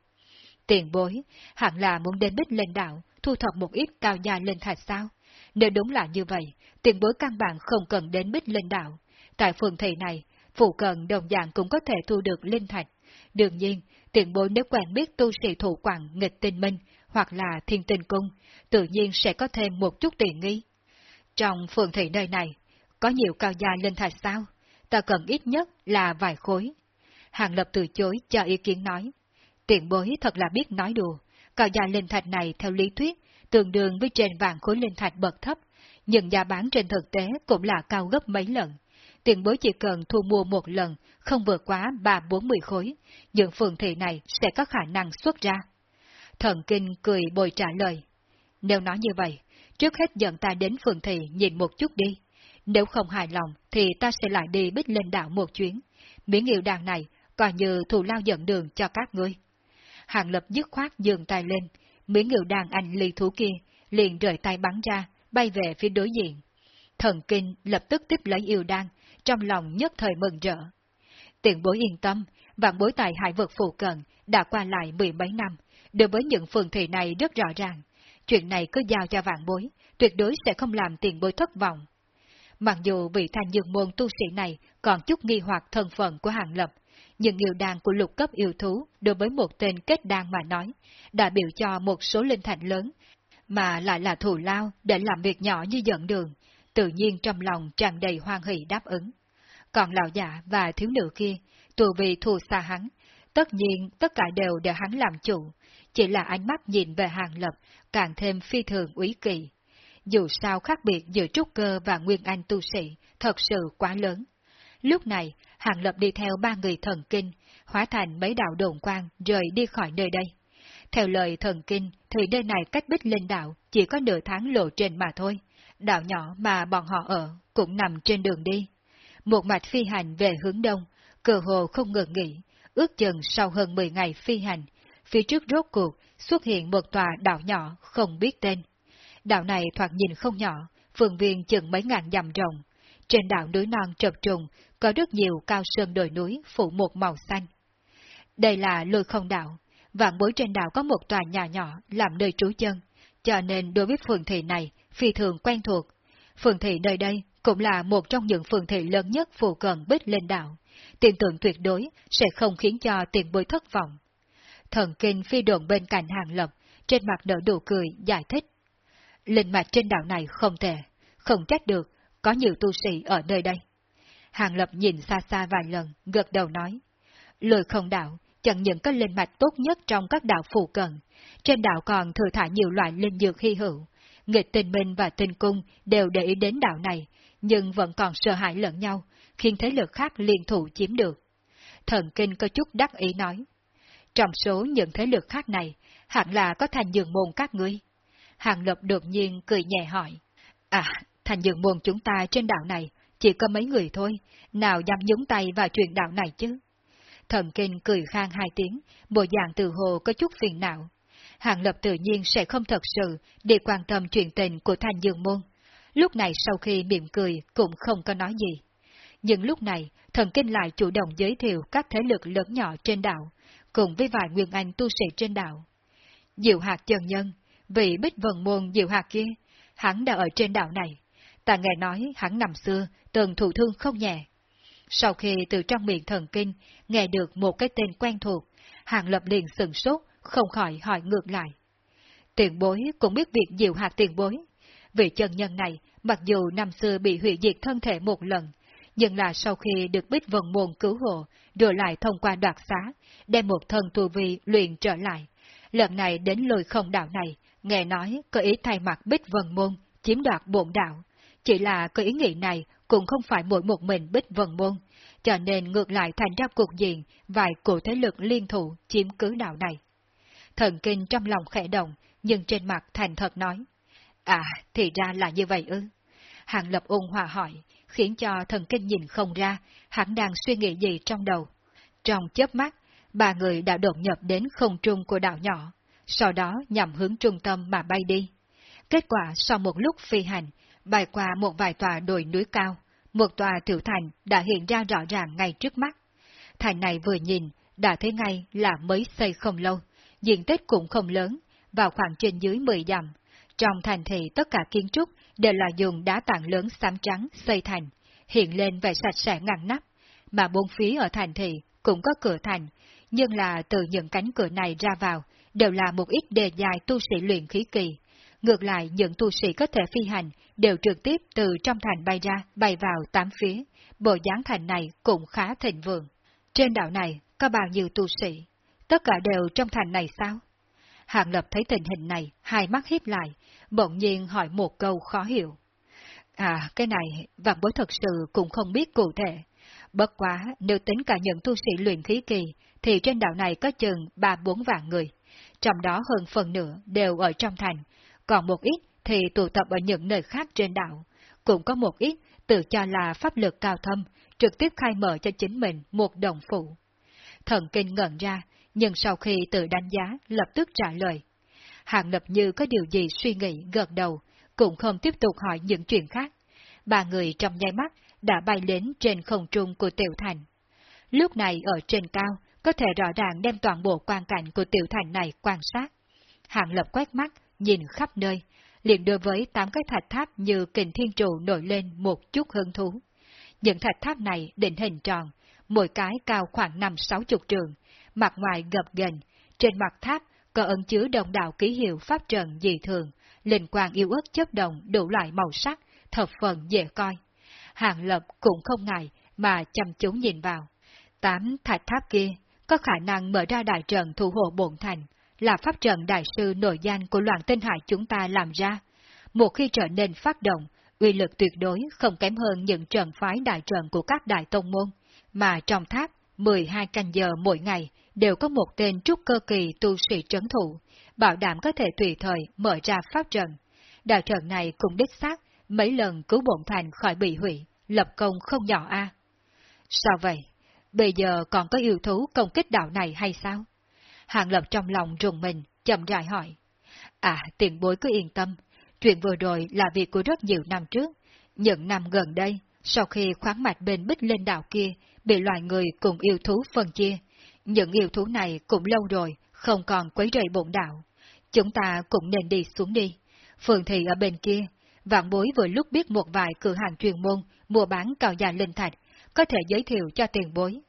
Tiền bối, hẳn là muốn đến Bích Linh Đạo, thu thập một ít cao gia lên thạch sao? Nếu đúng là như vậy, tiền bối căn bản không cần đến Bích Linh Đạo. Tại phường thị này, phụ cận đồng dạng cũng có thể thu được linh thạch. Đương nhiên, tiền bối nếu quen biết tu sĩ thủ quảng nghịch tinh minh hoặc là thiên tinh cung, tự nhiên sẽ có thêm một chút tiền nghi. Trong phường thị nơi này, có nhiều cao gia linh thạch sao? Ta cần ít nhất là vài khối. Hàng lập từ chối cho ý kiến nói. Tiền bối thật là biết nói đùa. Cao gia linh thạch này theo lý thuyết, tương đương với trên vàng khối linh thạch bậc thấp, nhưng giá bán trên thực tế cũng là cao gấp mấy lần tiền bối chỉ cần thu mua một lần, không vượt quá ba bốn mươi khối, những phường thị này sẽ có khả năng xuất ra. Thần Kinh cười bồi trả lời. Nếu nói như vậy, trước hết dẫn ta đến phường thị nhìn một chút đi. Nếu không hài lòng thì ta sẽ lại đi bích lên đảo một chuyến. Miễn hiệu đàn này coi như thù lao dẫn đường cho các ngươi. Hàng Lập dứt khoát dường tay lên, miễn yêu đàn anh ly thú kia, liền rời tay bắn ra, bay về phía đối diện. Thần kinh lập tức tiếp lấy yêu đan, trong lòng nhất thời mừng rỡ. tiện bối yên tâm, vạn bối tại hải vực phụ cận đã qua lại mười mấy năm, đối với những phường thị này rất rõ ràng. Chuyện này cứ giao cho vạn bối, tuyệt đối sẽ không làm tiền bối thất vọng. Mặc dù vị thanh dương môn tu sĩ này còn chút nghi hoặc thân phận của hàng lập, nhưng yêu đàn của lục cấp yêu thú đối với một tên kết đàn mà nói, đã biểu cho một số linh thành lớn, mà lại là thù lao để làm việc nhỏ như dẫn đường, tự nhiên trong lòng tràn đầy hoan hỷ đáp ứng. Còn lão giả và thiếu nữ kia, tù vì thù xa hắn, tất nhiên tất cả đều để hắn làm chủ, chỉ là ánh mắt nhìn về hàng lập càng thêm phi thường úy kỳ. Dù sao khác biệt giữa trúc cơ và nguyên anh tu sĩ thật sự quá lớn. Lúc này, hàng lập đi theo ba người thần kinh, hóa thành mấy đạo đồn quang rời đi khỏi nơi đây. Theo lời thần kinh, thì nơi này cách bích linh đạo chỉ có nửa tháng lộ trình mà thôi. Đạo nhỏ mà bọn họ ở cũng nằm trên đường đi. Một mạch phi hành về hướng đông, cờ hồ không ngừng nghỉ, ước chừng sau hơn 10 ngày phi hành, phía trước rốt cuộc xuất hiện một tòa đảo nhỏ không biết tên. Đảo này thoạt nhìn không nhỏ, phường viên chừng mấy ngàn dặm rộng. Trên đảo núi non trập trùng có rất nhiều cao sơn đồi núi phủ một màu xanh. Đây là lôi không đảo, vạn bối trên đảo có một tòa nhà nhỏ làm nơi trú chân, cho nên đối với phường thị này phi thường quen thuộc. Phường thị nơi đây cũng là một trong những phường thị lớn nhất phù cận bích lên đảo, tin tưởng tuyệt đối sẽ không khiến cho tiền bối thất vọng. Thần kinh phi đồn bên cạnh hàng lập, trên mặt nở đủ cười, giải thích. Linh mạch trên đảo này không thể, không trách được, có nhiều tu sĩ ở nơi đây. Hàng lập nhìn xa xa vài lần, gật đầu nói. Lôi không đảo, chẳng những có linh mạch tốt nhất trong các đạo phụ cận, trên đảo còn thừa thải nhiều loại linh dược hy hữu. Nghịch tình minh và tình cung đều để ý đến đảo này, nhưng vẫn còn sợ hãi lẫn nhau, khiến thế lực khác liên thủ chiếm được. Thần kinh có chút đắc ý nói. Trong số những thế lực khác này, hẳn là có thành dường môn các ngươi. Hàng Lập đột nhiên cười nhẹ hỏi. À, thành dường môn chúng ta trên đảo này, chỉ có mấy người thôi, nào dám nhúng tay vào chuyện đạo này chứ? Thần kinh cười khang hai tiếng, bộ dạng từ hồ có chút phiền não. Hàng Lập tự nhiên sẽ không thật sự để quan tâm chuyện tình của thành dương môn. Lúc này sau khi mỉm cười cũng không có nói gì. Nhưng lúc này, thần kinh lại chủ động giới thiệu các thế lực lớn nhỏ trên đảo, cùng với vài nguyên anh tu sĩ trên đảo. Diệu hạt chân nhân, vị bích vần môn diệu hạt kia, hắn đã ở trên đảo này. Ta nghe nói hắn năm xưa từng thụ thương không nhẹ. Sau khi từ trong miệng thần kinh nghe được một cái tên quen thuộc, hàng lập liền sừng sốt, không khỏi hỏi ngược lại. Tiền bối cũng biết việc diệu hạt tiền bối. Vị chân nhân này, mặc dù năm xưa bị hủy diệt thân thể một lần, nhưng là sau khi được Bích Vân Môn cứu hộ, rồi lại thông qua đoạt xá, đem một thân tu vi luyện trở lại. Lần này đến lôi không đạo này, nghe nói có ý thay mặt Bích Vân Môn, chiếm đoạt bổn đạo. Chỉ là cái ý nghĩ này cũng không phải mỗi một mình Bích Vân Môn, cho nên ngược lại thành ra cuộc diện vài cổ thế lực liên thủ chiếm cứ đạo này. Thần kinh trong lòng khẽ động, nhưng trên mặt thành thật nói. À, thì ra là như vậy ư. Hàng Lập ôn hòa hỏi, khiến cho thần kinh nhìn không ra, hẳn đang suy nghĩ gì trong đầu. Trong chớp mắt, ba người đã đột nhập đến không trung của đảo nhỏ, sau đó nhằm hướng trung tâm mà bay đi. Kết quả sau một lúc phi hành, bay qua một vài tòa đồi núi cao, một tòa tiểu thành đã hiện ra rõ ràng ngay trước mắt. Thành này vừa nhìn, đã thấy ngay là mới xây không lâu, diện tích cũng không lớn, vào khoảng trên dưới 10 dặm. Trong thành thị tất cả kiến trúc đều là dùng đá tảng lớn xám trắng xây thành, hiện lên vẻ sạch sẽ ngăn nắp, mà bốn phía ở thành thị cũng có cửa thành, nhưng là từ những cánh cửa này ra vào đều là một ít đề dài tu sĩ luyện khí kỳ. Ngược lại những tu sĩ có thể phi hành đều trực tiếp từ trong thành bay ra, bay vào tám phía, bộ dáng thành này cũng khá thịnh vượng. Trên đảo này có bao nhiêu tu sĩ? Tất cả đều trong thành này sao? Hàng Lập thấy tình hình này, hai mắt hiếp lại, bỗng nhiên hỏi một câu khó hiểu. À, cái này, vạn bối thật sự cũng không biết cụ thể. Bất quá, nếu tính cả những tu sĩ luyện khí kỳ, thì trên đảo này có chừng ba bốn vạn người. Trong đó hơn phần nửa đều ở trong thành, còn một ít thì tụ tập ở những nơi khác trên đảo. Cũng có một ít tự cho là pháp lực cao thâm, trực tiếp khai mở cho chính mình một đồng phụ. Thần kinh ngẩn ra, nhưng sau khi tự đánh giá, lập tức trả lời. Hàng Lập như có điều gì suy nghĩ gật đầu, cũng không tiếp tục hỏi những chuyện khác. Ba người trong nháy mắt đã bay đến trên không trung của tiểu thành. Lúc này ở trên cao, có thể rõ ràng đem toàn bộ quan cảnh của tiểu thành này quan sát. Hạng Lập quét mắt, nhìn khắp nơi, liền đối với tám cái thạch tháp như kình thiên trụ nổi lên một chút hứng thú. Những thạch tháp này định hình tròn, mỗi cái cao khoảng năm sáu chục trường, mặt ngoài gập ghềnh, trên mặt tháp có ẩn chứa đồng đạo ký hiệu pháp trận dị thường, linh quang yêu ớt chấp động đủ loại màu sắc, thập phần dễ coi. Hàng lập cũng không ngại mà chăm chú nhìn vào. Tám thạch tháp kia có khả năng mở ra đại trận thủ hộ bổn thành, là pháp trận đại sư nổi danh của loạn tinh hải chúng ta làm ra. Một khi trở nên phát động, uy lực tuyệt đối không kém hơn những trận phái đại trận của các đại tông môn, mà trong tháp, 12 canh giờ mỗi ngày đều có một tên trúc cơ kỳ tu sĩ trấn thủ, bảo đảm có thể tùy thời mở ra pháp trận. đạo trận này cũng đích xác, mấy lần cứu bổn thành khỏi bị hủy, lập công không nhỏ a. Sao vậy? Bây giờ còn có yêu thú công kích đạo này hay sao? Hàng Lập trong lòng rùng mình, chậm rãi hỏi. À, tiền bối cứ yên tâm, chuyện vừa rồi là việc của rất nhiều năm trước. Những năm gần đây, sau khi khoáng mạch bên bích lên đảo kia, bị loài người cùng yêu thú phân chia, những yêu thú này cũng lâu rồi, không còn quấy rầy bổn đạo. Chúng ta cũng nên đi xuống đi. Phường thị ở bên kia, vạn bối vừa lúc biết một vài cửa hàng truyền môn mua bán cao già linh thạch, có thể giới thiệu cho tiền bối.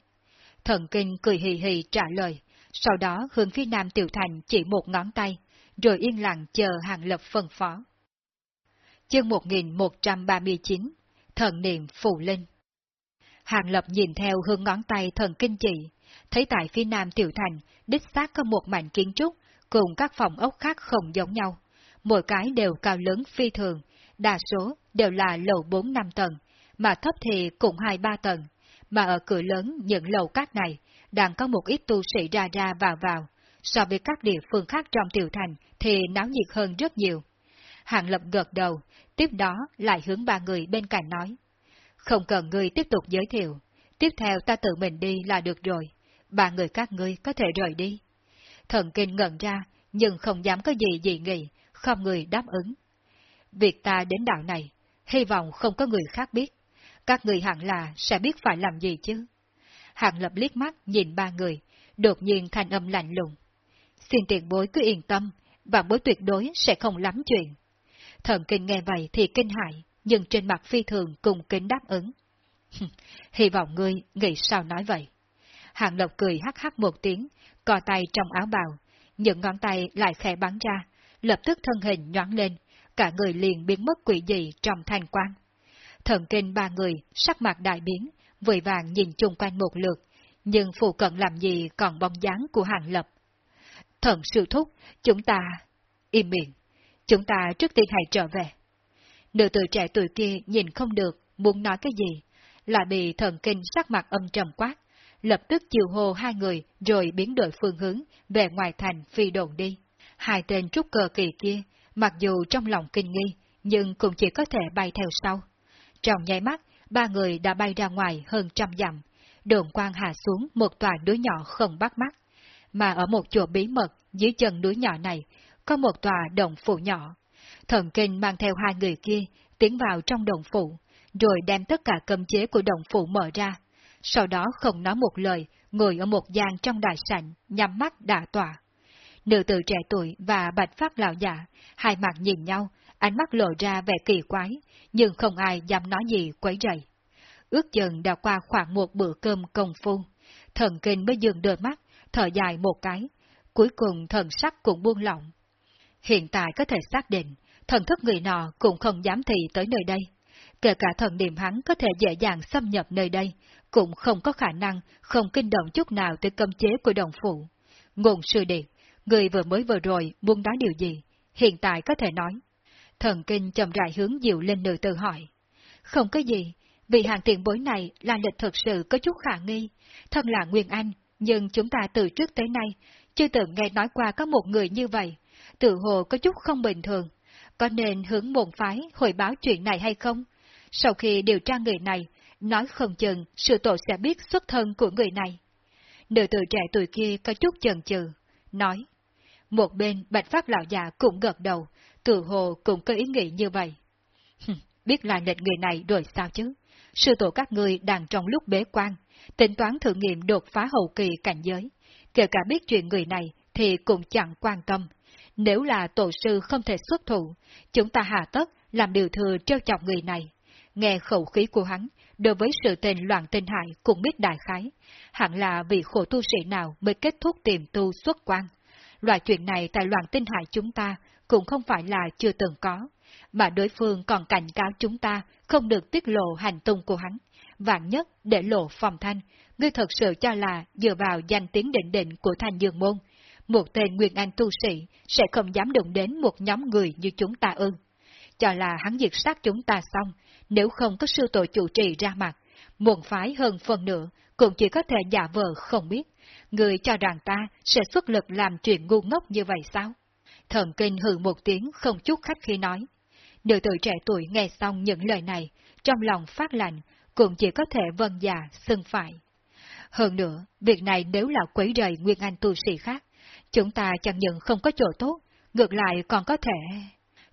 Thần kinh cười hì hì trả lời, sau đó hướng phía nam tiểu thành chỉ một ngón tay, rồi yên lặng chờ hàng lập phân phó. Chương 1139 Thần niệm phù linh Hàng lập nhìn theo hướng ngón tay thần kinh chỉ, thấy tại phía nam tiểu thành, đích xác có một mảnh kiến trúc, cùng các phòng ốc khác không giống nhau. Mỗi cái đều cao lớn phi thường, đa số đều là lầu 4 năm tầng, mà thấp thì cũng 2-3 tầng. Mà ở cửa lớn những lầu cát này, đang có một ít tu sĩ ra ra vào vào, so với các địa phương khác trong tiểu thành thì náo nhiệt hơn rất nhiều. Hàng Lập gật đầu, tiếp đó lại hướng ba người bên cạnh nói. Không cần ngươi tiếp tục giới thiệu, tiếp theo ta tự mình đi là được rồi, ba người các ngươi có thể rời đi. Thần kinh ngẩn ra, nhưng không dám có gì dị nghị, không người đáp ứng. Việc ta đến đạo này, hy vọng không có người khác biết. Các người hẳn là sẽ biết phải làm gì chứ. hạng lập liếc mắt nhìn ba người, đột nhiên thanh âm lạnh lùng. Xin tiền bối cứ yên tâm, và bối tuyệt đối sẽ không lắm chuyện. Thần kinh nghe vậy thì kinh hại, nhưng trên mặt phi thường cùng kính đáp ứng. <laughs> Hy vọng ngươi nghĩ sao nói vậy. Hàng Lập cười hắc hắc một tiếng, cò tay trong áo bào, những ngón tay lại khẽ bắn ra, lập tức thân hình nhoáng lên, cả người liền biến mất quỷ dị trong thanh quang. Thần kinh ba người, sắc mặt đại biến, vội vàng nhìn chung quanh một lượt, nhưng phụ cận làm gì còn bóng dáng của Hàng Lập. Thần sư thúc, chúng ta... Im miệng, chúng ta trước tiên hãy trở về. Nữ tử trẻ tuổi kia nhìn không được, muốn nói cái gì, lại bị thần kinh sắc mặt âm trầm quát, lập tức chiều hồ hai người rồi biến đổi phương hướng về ngoài thành phi đồn đi. Hai tên trúc cờ kỳ kia, mặc dù trong lòng kinh nghi, nhưng cũng chỉ có thể bay theo sau. Trong nháy mắt, ba người đã bay ra ngoài hơn trăm dặm, đường quang hạ xuống một tòa núi nhỏ không bắt mắt. Mà ở một chỗ bí mật dưới chân núi nhỏ này, có một tòa động phủ nhỏ. Thần kinh mang theo hai người kia tiến vào trong động phủ, rồi đem tất cả cấm chế của động phủ mở ra, sau đó không nói một lời, ngồi ở một gian trong đại sảnh, nhắm mắt đả tỏa. Nữ tử trẻ tuổi và bạch phát lão giả, hai mặt nhìn nhau, ánh mắt lộ ra vẻ kỳ quái, nhưng không ai dám nói gì quấy rầy. Ước chừng đã qua khoảng một bữa cơm công phu, thần kinh mới dừng đôi mắt, thở dài một cái, cuối cùng thần sắc cũng buông lỏng. Hiện tại có thể xác định, thần thức người nọ cũng không dám thị tới nơi đây. Kể cả thần niệm hắn có thể dễ dàng xâm nhập nơi đây, cũng không có khả năng không kinh động chút nào tới cấm chế của đồng phụ. Ngôn sư điện, người vừa mới vừa rồi muốn nói điều gì, hiện tại có thể nói. Thần kinh chậm rãi hướng dịu lên nữ tự hỏi. Không có gì, vì hàng tiền bối này là lịch thực sự có chút khả nghi, thân là Nguyên Anh, nhưng chúng ta từ trước tới nay chưa từng nghe nói qua có một người như vậy, tự hồ có chút không bình thường. Có nên hướng môn phái hồi báo chuyện này hay không? Sau khi điều tra người này, nói không chừng sự tổ sẽ biết xuất thân của người này. Nữ tử trẻ tuổi kia có chút chần chừ, nói. Một bên bạch phát lão già cũng gật đầu, tự hồ cũng có ý nghĩ như vậy. <laughs> biết là lệnh người này rồi sao chứ? Sư tổ các ngươi đang trong lúc bế quan, tính toán thử nghiệm đột phá hậu kỳ cảnh giới. Kể cả biết chuyện người này thì cũng chẳng quan tâm. Nếu là tổ sư không thể xuất thủ, chúng ta hạ tất làm điều thừa trêu chọc người này. Nghe khẩu khí của hắn, đối với sự tình loạn tinh hại cũng biết đại khái. Hẳn là vị khổ tu sĩ nào mới kết thúc tìm tu xuất quan. Loại chuyện này tại loạn tinh hại chúng ta cũng không phải là chưa từng có, mà đối phương còn cảnh cáo chúng ta không được tiết lộ hành tung của hắn. Vạn nhất để lộ phòng thanh, ngươi thật sự cho là dựa vào danh tiếng định định của thanh dương môn, một tên Nguyên Anh tu sĩ sẽ không dám đụng đến một nhóm người như chúng ta ư. Cho là hắn diệt sát chúng ta xong, nếu không có sư tổ chủ trì ra mặt, muộn phái hơn phần nữa cũng chỉ có thể giả vờ không biết. Người cho rằng ta sẽ xuất lực làm chuyện ngu ngốc như vậy sao? Thần kinh hừ một tiếng không chút khách khi nói. Nữ tử trẻ tuổi nghe xong những lời này, trong lòng phát lạnh, cũng chỉ có thể vân già, xưng phải. Hơn nữa, việc này nếu là quấy rầy Nguyên Anh tu sĩ khác, chúng ta chẳng những không có chỗ tốt, ngược lại còn có thể...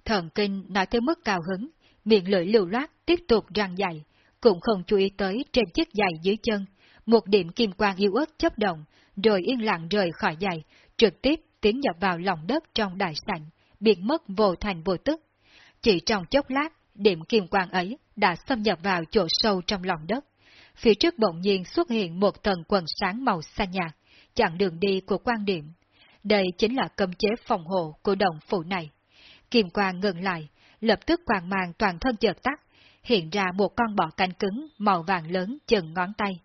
Thần kinh nói tới mức cao hứng, miệng lưỡi lưu loát tiếp tục răng dày, cũng không chú ý tới trên chiếc giày dưới chân, một điểm kim quang yêu ớt chấp động, rồi yên lặng rời khỏi giày, trực tiếp tiến nhập vào lòng đất trong đại sảnh, biến mất vô thành vô tức. Chỉ trong chốc lát, điểm kim quang ấy đã xâm nhập vào chỗ sâu trong lòng đất. Phía trước bỗng nhiên xuất hiện một tầng quần sáng màu xanh nhạt, chặn đường đi của quan điểm. Đây chính là cấm chế phòng hộ của đồng phủ này. Kim quang ngừng lại, lập tức quàng màng toàn thân chợt tắt, hiện ra một con bọ cánh cứng màu vàng lớn chừng ngón tay.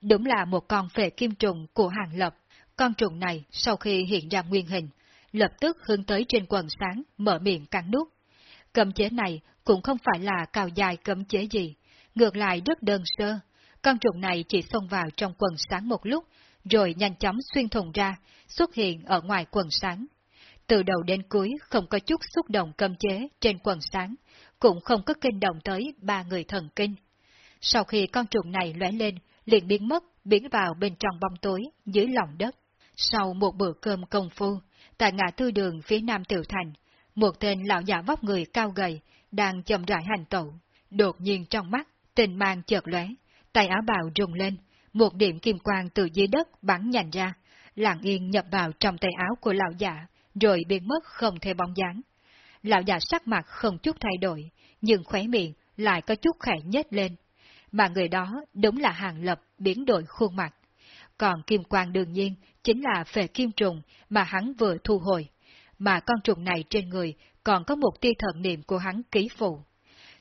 Đúng là một con phệ kim trùng của hàng lập. Con trùng này sau khi hiện ra nguyên hình, lập tức hướng tới trên quần sáng, mở miệng cắn nút. Cấm chế này cũng không phải là cao dài cấm chế gì, ngược lại rất đơn sơ. Con trùng này chỉ xông vào trong quần sáng một lúc, rồi nhanh chóng xuyên thùng ra, xuất hiện ở ngoài quần sáng. Từ đầu đến cuối không có chút xúc động cấm chế trên quần sáng, cũng không có kinh động tới ba người thần kinh. Sau khi con trùng này lóe lên, liền biến mất, biến vào bên trong bóng tối, dưới lòng đất. Sau một bữa cơm công phu, tại ngã tư đường phía nam tiểu thành, một tên lão già vóc người cao gầy, đang chậm rãi hành tẩu. Đột nhiên trong mắt, tình mang chợt lóe, tay áo bào rung lên, một điểm kim quang từ dưới đất bắn nhành ra, lặng yên nhập vào trong tay áo của lão già, rồi biến mất không thể bóng dáng. Lão già sắc mặt không chút thay đổi, nhưng khóe miệng lại có chút khẽ nhếch lên. Mà người đó đúng là hàng lập biến đổi khuôn mặt. Còn kim quang đương nhiên chính là phệ kim trùng mà hắn vừa thu hồi. Mà con trùng này trên người còn có một tia thần niệm của hắn ký phụ.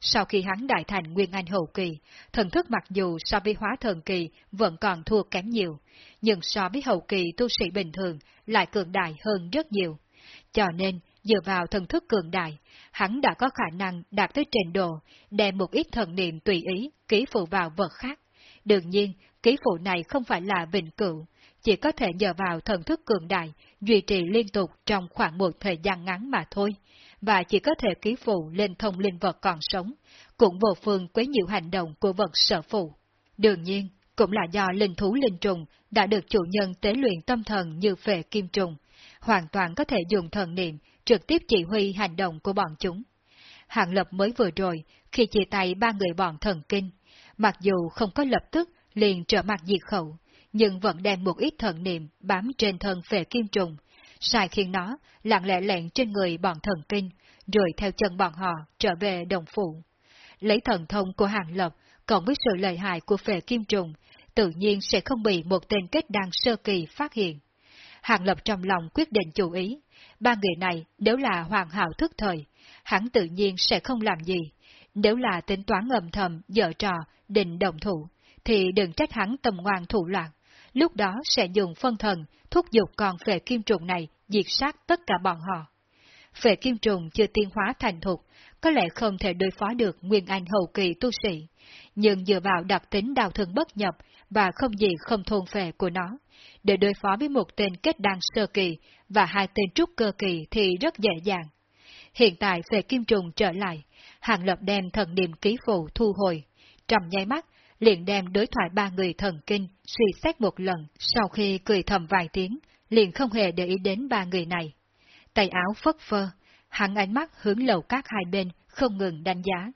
Sau khi hắn đại thành Nguyên Anh hậu kỳ, thần thức mặc dù so với hóa thần kỳ vẫn còn thua kém nhiều, nhưng so với hậu kỳ tu sĩ bình thường lại cường đại hơn rất nhiều. Cho nên, dựa vào thần thức cường đại, hắn đã có khả năng đạt tới trình độ đem một ít thần niệm tùy ý ký phụ vào vật khác. Đương nhiên, ký phụ này không phải là vĩnh cửu, chỉ có thể nhờ vào thần thức cường đại, duy trì liên tục trong khoảng một thời gian ngắn mà thôi, và chỉ có thể ký phụ lên thông linh vật còn sống, cũng vô phương quấy nhiều hành động của vật sở phụ. Đương nhiên, cũng là do linh thú linh trùng đã được chủ nhân tế luyện tâm thần như phệ kim trùng, hoàn toàn có thể dùng thần niệm trực tiếp chỉ huy hành động của bọn chúng. Hạng lập mới vừa rồi, khi chia tay ba người bọn thần kinh, mặc dù không có lập tức liền trở mặt diệt khẩu, nhưng vẫn đem một ít thần niệm bám trên thân phệ kim trùng, sai khiến nó lặng lẽ lẹn trên người bọn thần kinh, rồi theo chân bọn họ trở về đồng phụ. Lấy thần thông của hàng lập, cộng với sự lợi hại của phệ kim trùng, tự nhiên sẽ không bị một tên kết đăng sơ kỳ phát hiện. Hàng Lập trong lòng quyết định chú ý, ba người này nếu là hoàn hảo thức thời, hắn tự nhiên sẽ không làm gì. Nếu là tính toán ngầm thầm, dở trò, định đồng thủ, thì đừng trách hắn tầm ngoan thủ loạn. Lúc đó sẽ dùng phân thần, thúc giục con phệ kim trùng này diệt sát tất cả bọn họ. Phệ kim trùng chưa tiên hóa thành thục, có lẽ không thể đối phó được Nguyên Anh hậu kỳ tu sĩ, nhưng dựa vào đặc tính đào thương bất nhập và không gì không thôn phệ của nó, để đối phó với một tên kết đăng sơ kỳ và hai tên trúc cơ kỳ thì rất dễ dàng. Hiện tại về kim trùng trở lại, hàng lập đem thần niệm ký phụ thu hồi. Trong nháy mắt, liền đem đối thoại ba người thần kinh suy xét một lần, sau khi cười thầm vài tiếng, liền không hề để ý đến ba người này. Tay áo phất phơ, hắn ánh mắt hướng lầu các hai bên, không ngừng đánh giá.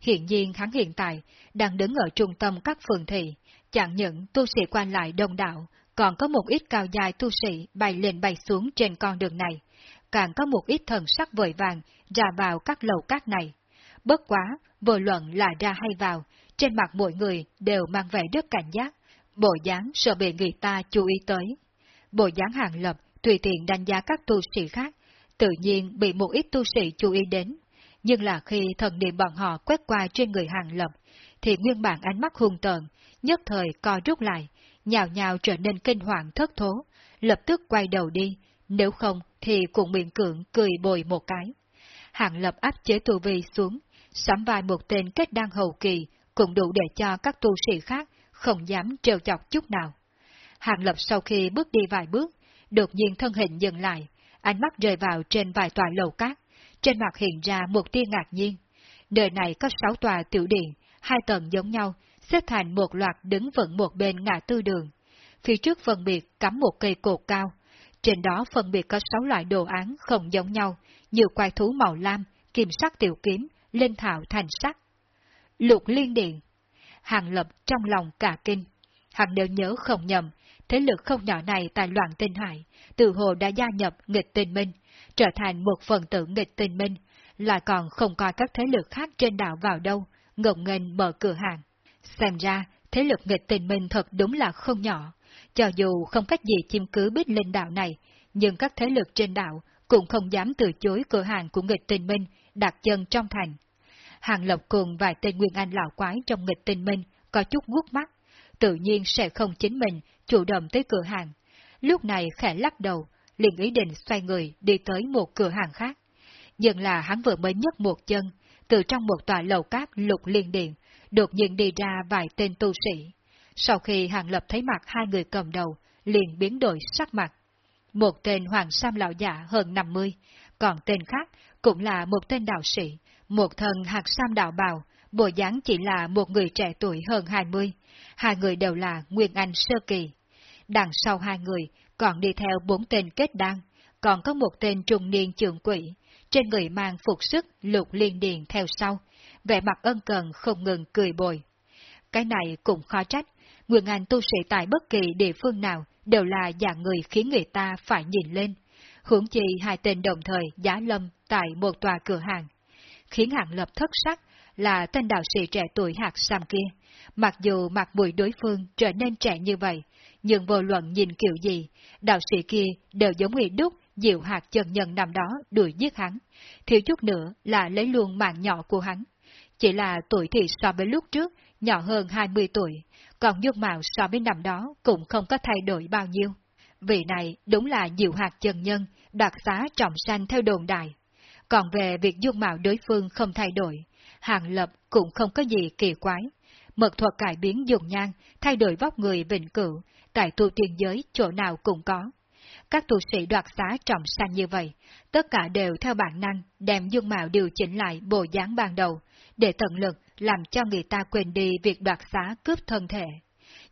Hiện nhiên hắn hiện tại đang đứng ở trung tâm các phường thị, chẳng những tu sĩ quan lại đông đảo, còn có một ít cao dài tu sĩ bay lên bay xuống trên con đường này, càng có một ít thần sắc vội vàng ra vào các lầu các này. Bất quá, vô luận là ra hay vào, trên mặt mỗi người đều mang vẻ rất cảnh giác, bộ dáng sợ bị người ta chú ý tới. Bộ dáng hàng lập tùy tiện đánh giá các tu sĩ khác, tự nhiên bị một ít tu sĩ chú ý đến. Nhưng là khi thần niệm bọn họ quét qua trên người hàng lập, thì nguyên bản ánh mắt hung tợn, nhất thời co rút lại, nhào nhào trở nên kinh hoàng thất thố, lập tức quay đầu đi, nếu không thì cũng miệng cưỡng cười bồi một cái. hạng lập áp chế tu vi xuống, sắm vai một tên kết đan hậu kỳ, cũng đủ để cho các tu sĩ khác không dám trêu chọc chút nào. hạng lập sau khi bước đi vài bước, đột nhiên thân hình dừng lại, ánh mắt rơi vào trên vài tòa lầu cát, trên mặt hiện ra một tia ngạc nhiên. đời này có sáu tòa tiểu điện, hai tầng giống nhau, xếp thành một loạt đứng vững một bên ngã tư đường. Phía trước phân biệt cắm một cây cột cao, trên đó phân biệt có sáu loại đồ án không giống nhau, như quai thú màu lam, kim sắc tiểu kiếm, linh thảo thành sắc. Lục liên điện Hàng lập trong lòng cả kinh. Hàng đều nhớ không nhầm, thế lực không nhỏ này tại loạn tinh hải, từ hồ đã gia nhập nghịch tinh minh, trở thành một phần tử nghịch tinh minh, lại còn không coi các thế lực khác trên đảo vào đâu, ngộng nghênh mở cửa hàng. Xem ra, thế lực nghịch tình minh thật đúng là không nhỏ. Cho dù không cách gì chim cứ biết linh đạo này, nhưng các thế lực trên đạo cũng không dám từ chối cửa hàng của nghịch tình minh đặt chân trong thành. Hàng Lộc cùng vài tên Nguyên Anh lão quái trong nghịch tình minh có chút guốc mắt, tự nhiên sẽ không chính mình chủ động tới cửa hàng. Lúc này khẽ lắc đầu, liền ý định xoay người đi tới một cửa hàng khác. Nhưng là hắn vừa mới nhấc một chân, từ trong một tòa lầu cát lục liên điện, đột nhiên đi ra vài tên tu sĩ. Sau khi hàng lập thấy mặt hai người cầm đầu, liền biến đổi sắc mặt. Một tên hoàng sam lão giả hơn 50, còn tên khác cũng là một tên đạo sĩ, một thần hạt sam đạo bào, bộ dáng chỉ là một người trẻ tuổi hơn 20, hai người đều là Nguyên Anh Sơ Kỳ. Đằng sau hai người còn đi theo bốn tên kết đan, còn có một tên trung niên trường quỷ, trên người mang phục sức lục liên điền theo sau, vẻ mặt ân cần không ngừng cười bồi. Cái này cũng khó trách, Nguyên Anh tu sĩ tại bất kỳ địa phương nào đều là dạng người khiến người ta phải nhìn lên. Hưởng chi hai tên đồng thời giá lâm tại một tòa cửa hàng. Khiến hạng lập thất sắc là tên đạo sĩ trẻ tuổi hạt sam kia. Mặc dù mặt mũi đối phương trở nên trẻ như vậy, nhưng vô luận nhìn kiểu gì, đạo sĩ kia đều giống như đúc diệu hạt chân nhân nằm đó đuổi giết hắn, thiếu chút nữa là lấy luôn mạng nhỏ của hắn. Chỉ là tuổi thì so với lúc trước, nhỏ hơn 20 tuổi, còn dung mạo so với năm đó cũng không có thay đổi bao nhiêu. Vị này đúng là diệu hạt chân nhân, đặc xá trọng sanh theo đồn đại. Còn về việc dung mạo đối phương không thay đổi, hàng lập cũng không có gì kỳ quái. Mật thuật cải biến dùng nhang, thay đổi vóc người vĩnh cửu, tại tu tiên giới chỗ nào cũng có. Các tu sĩ đoạt xá trọng sanh như vậy, tất cả đều theo bản năng đem dung mạo điều chỉnh lại bộ dáng ban đầu, để tận lực làm cho người ta quên đi việc đoạt xá cướp thân thể.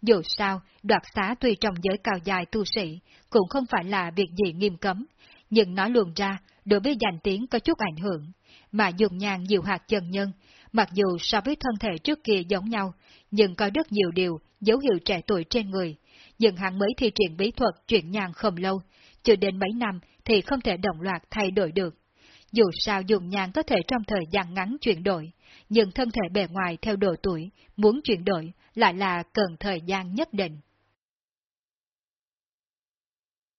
Dù sao, đoạt xá tuy trong giới cao dài tu sĩ, cũng không phải là việc gì nghiêm cấm, nhưng nói luồn ra, đối với danh tiếng có chút ảnh hưởng, mà dùng nhàn nhiều hạt chân nhân, mặc dù so với thân thể trước kia giống nhau, nhưng có rất nhiều điều, dấu hiệu trẻ tuổi trên người, nhưng hắn mới thi triển bí thuật chuyển nhàn không lâu, chưa đến mấy năm thì không thể đồng loạt thay đổi được. Dù sao dùng nhàn có thể trong thời gian ngắn chuyển đổi, nhưng thân thể bề ngoài theo độ tuổi, muốn chuyển đổi lại là cần thời gian nhất định.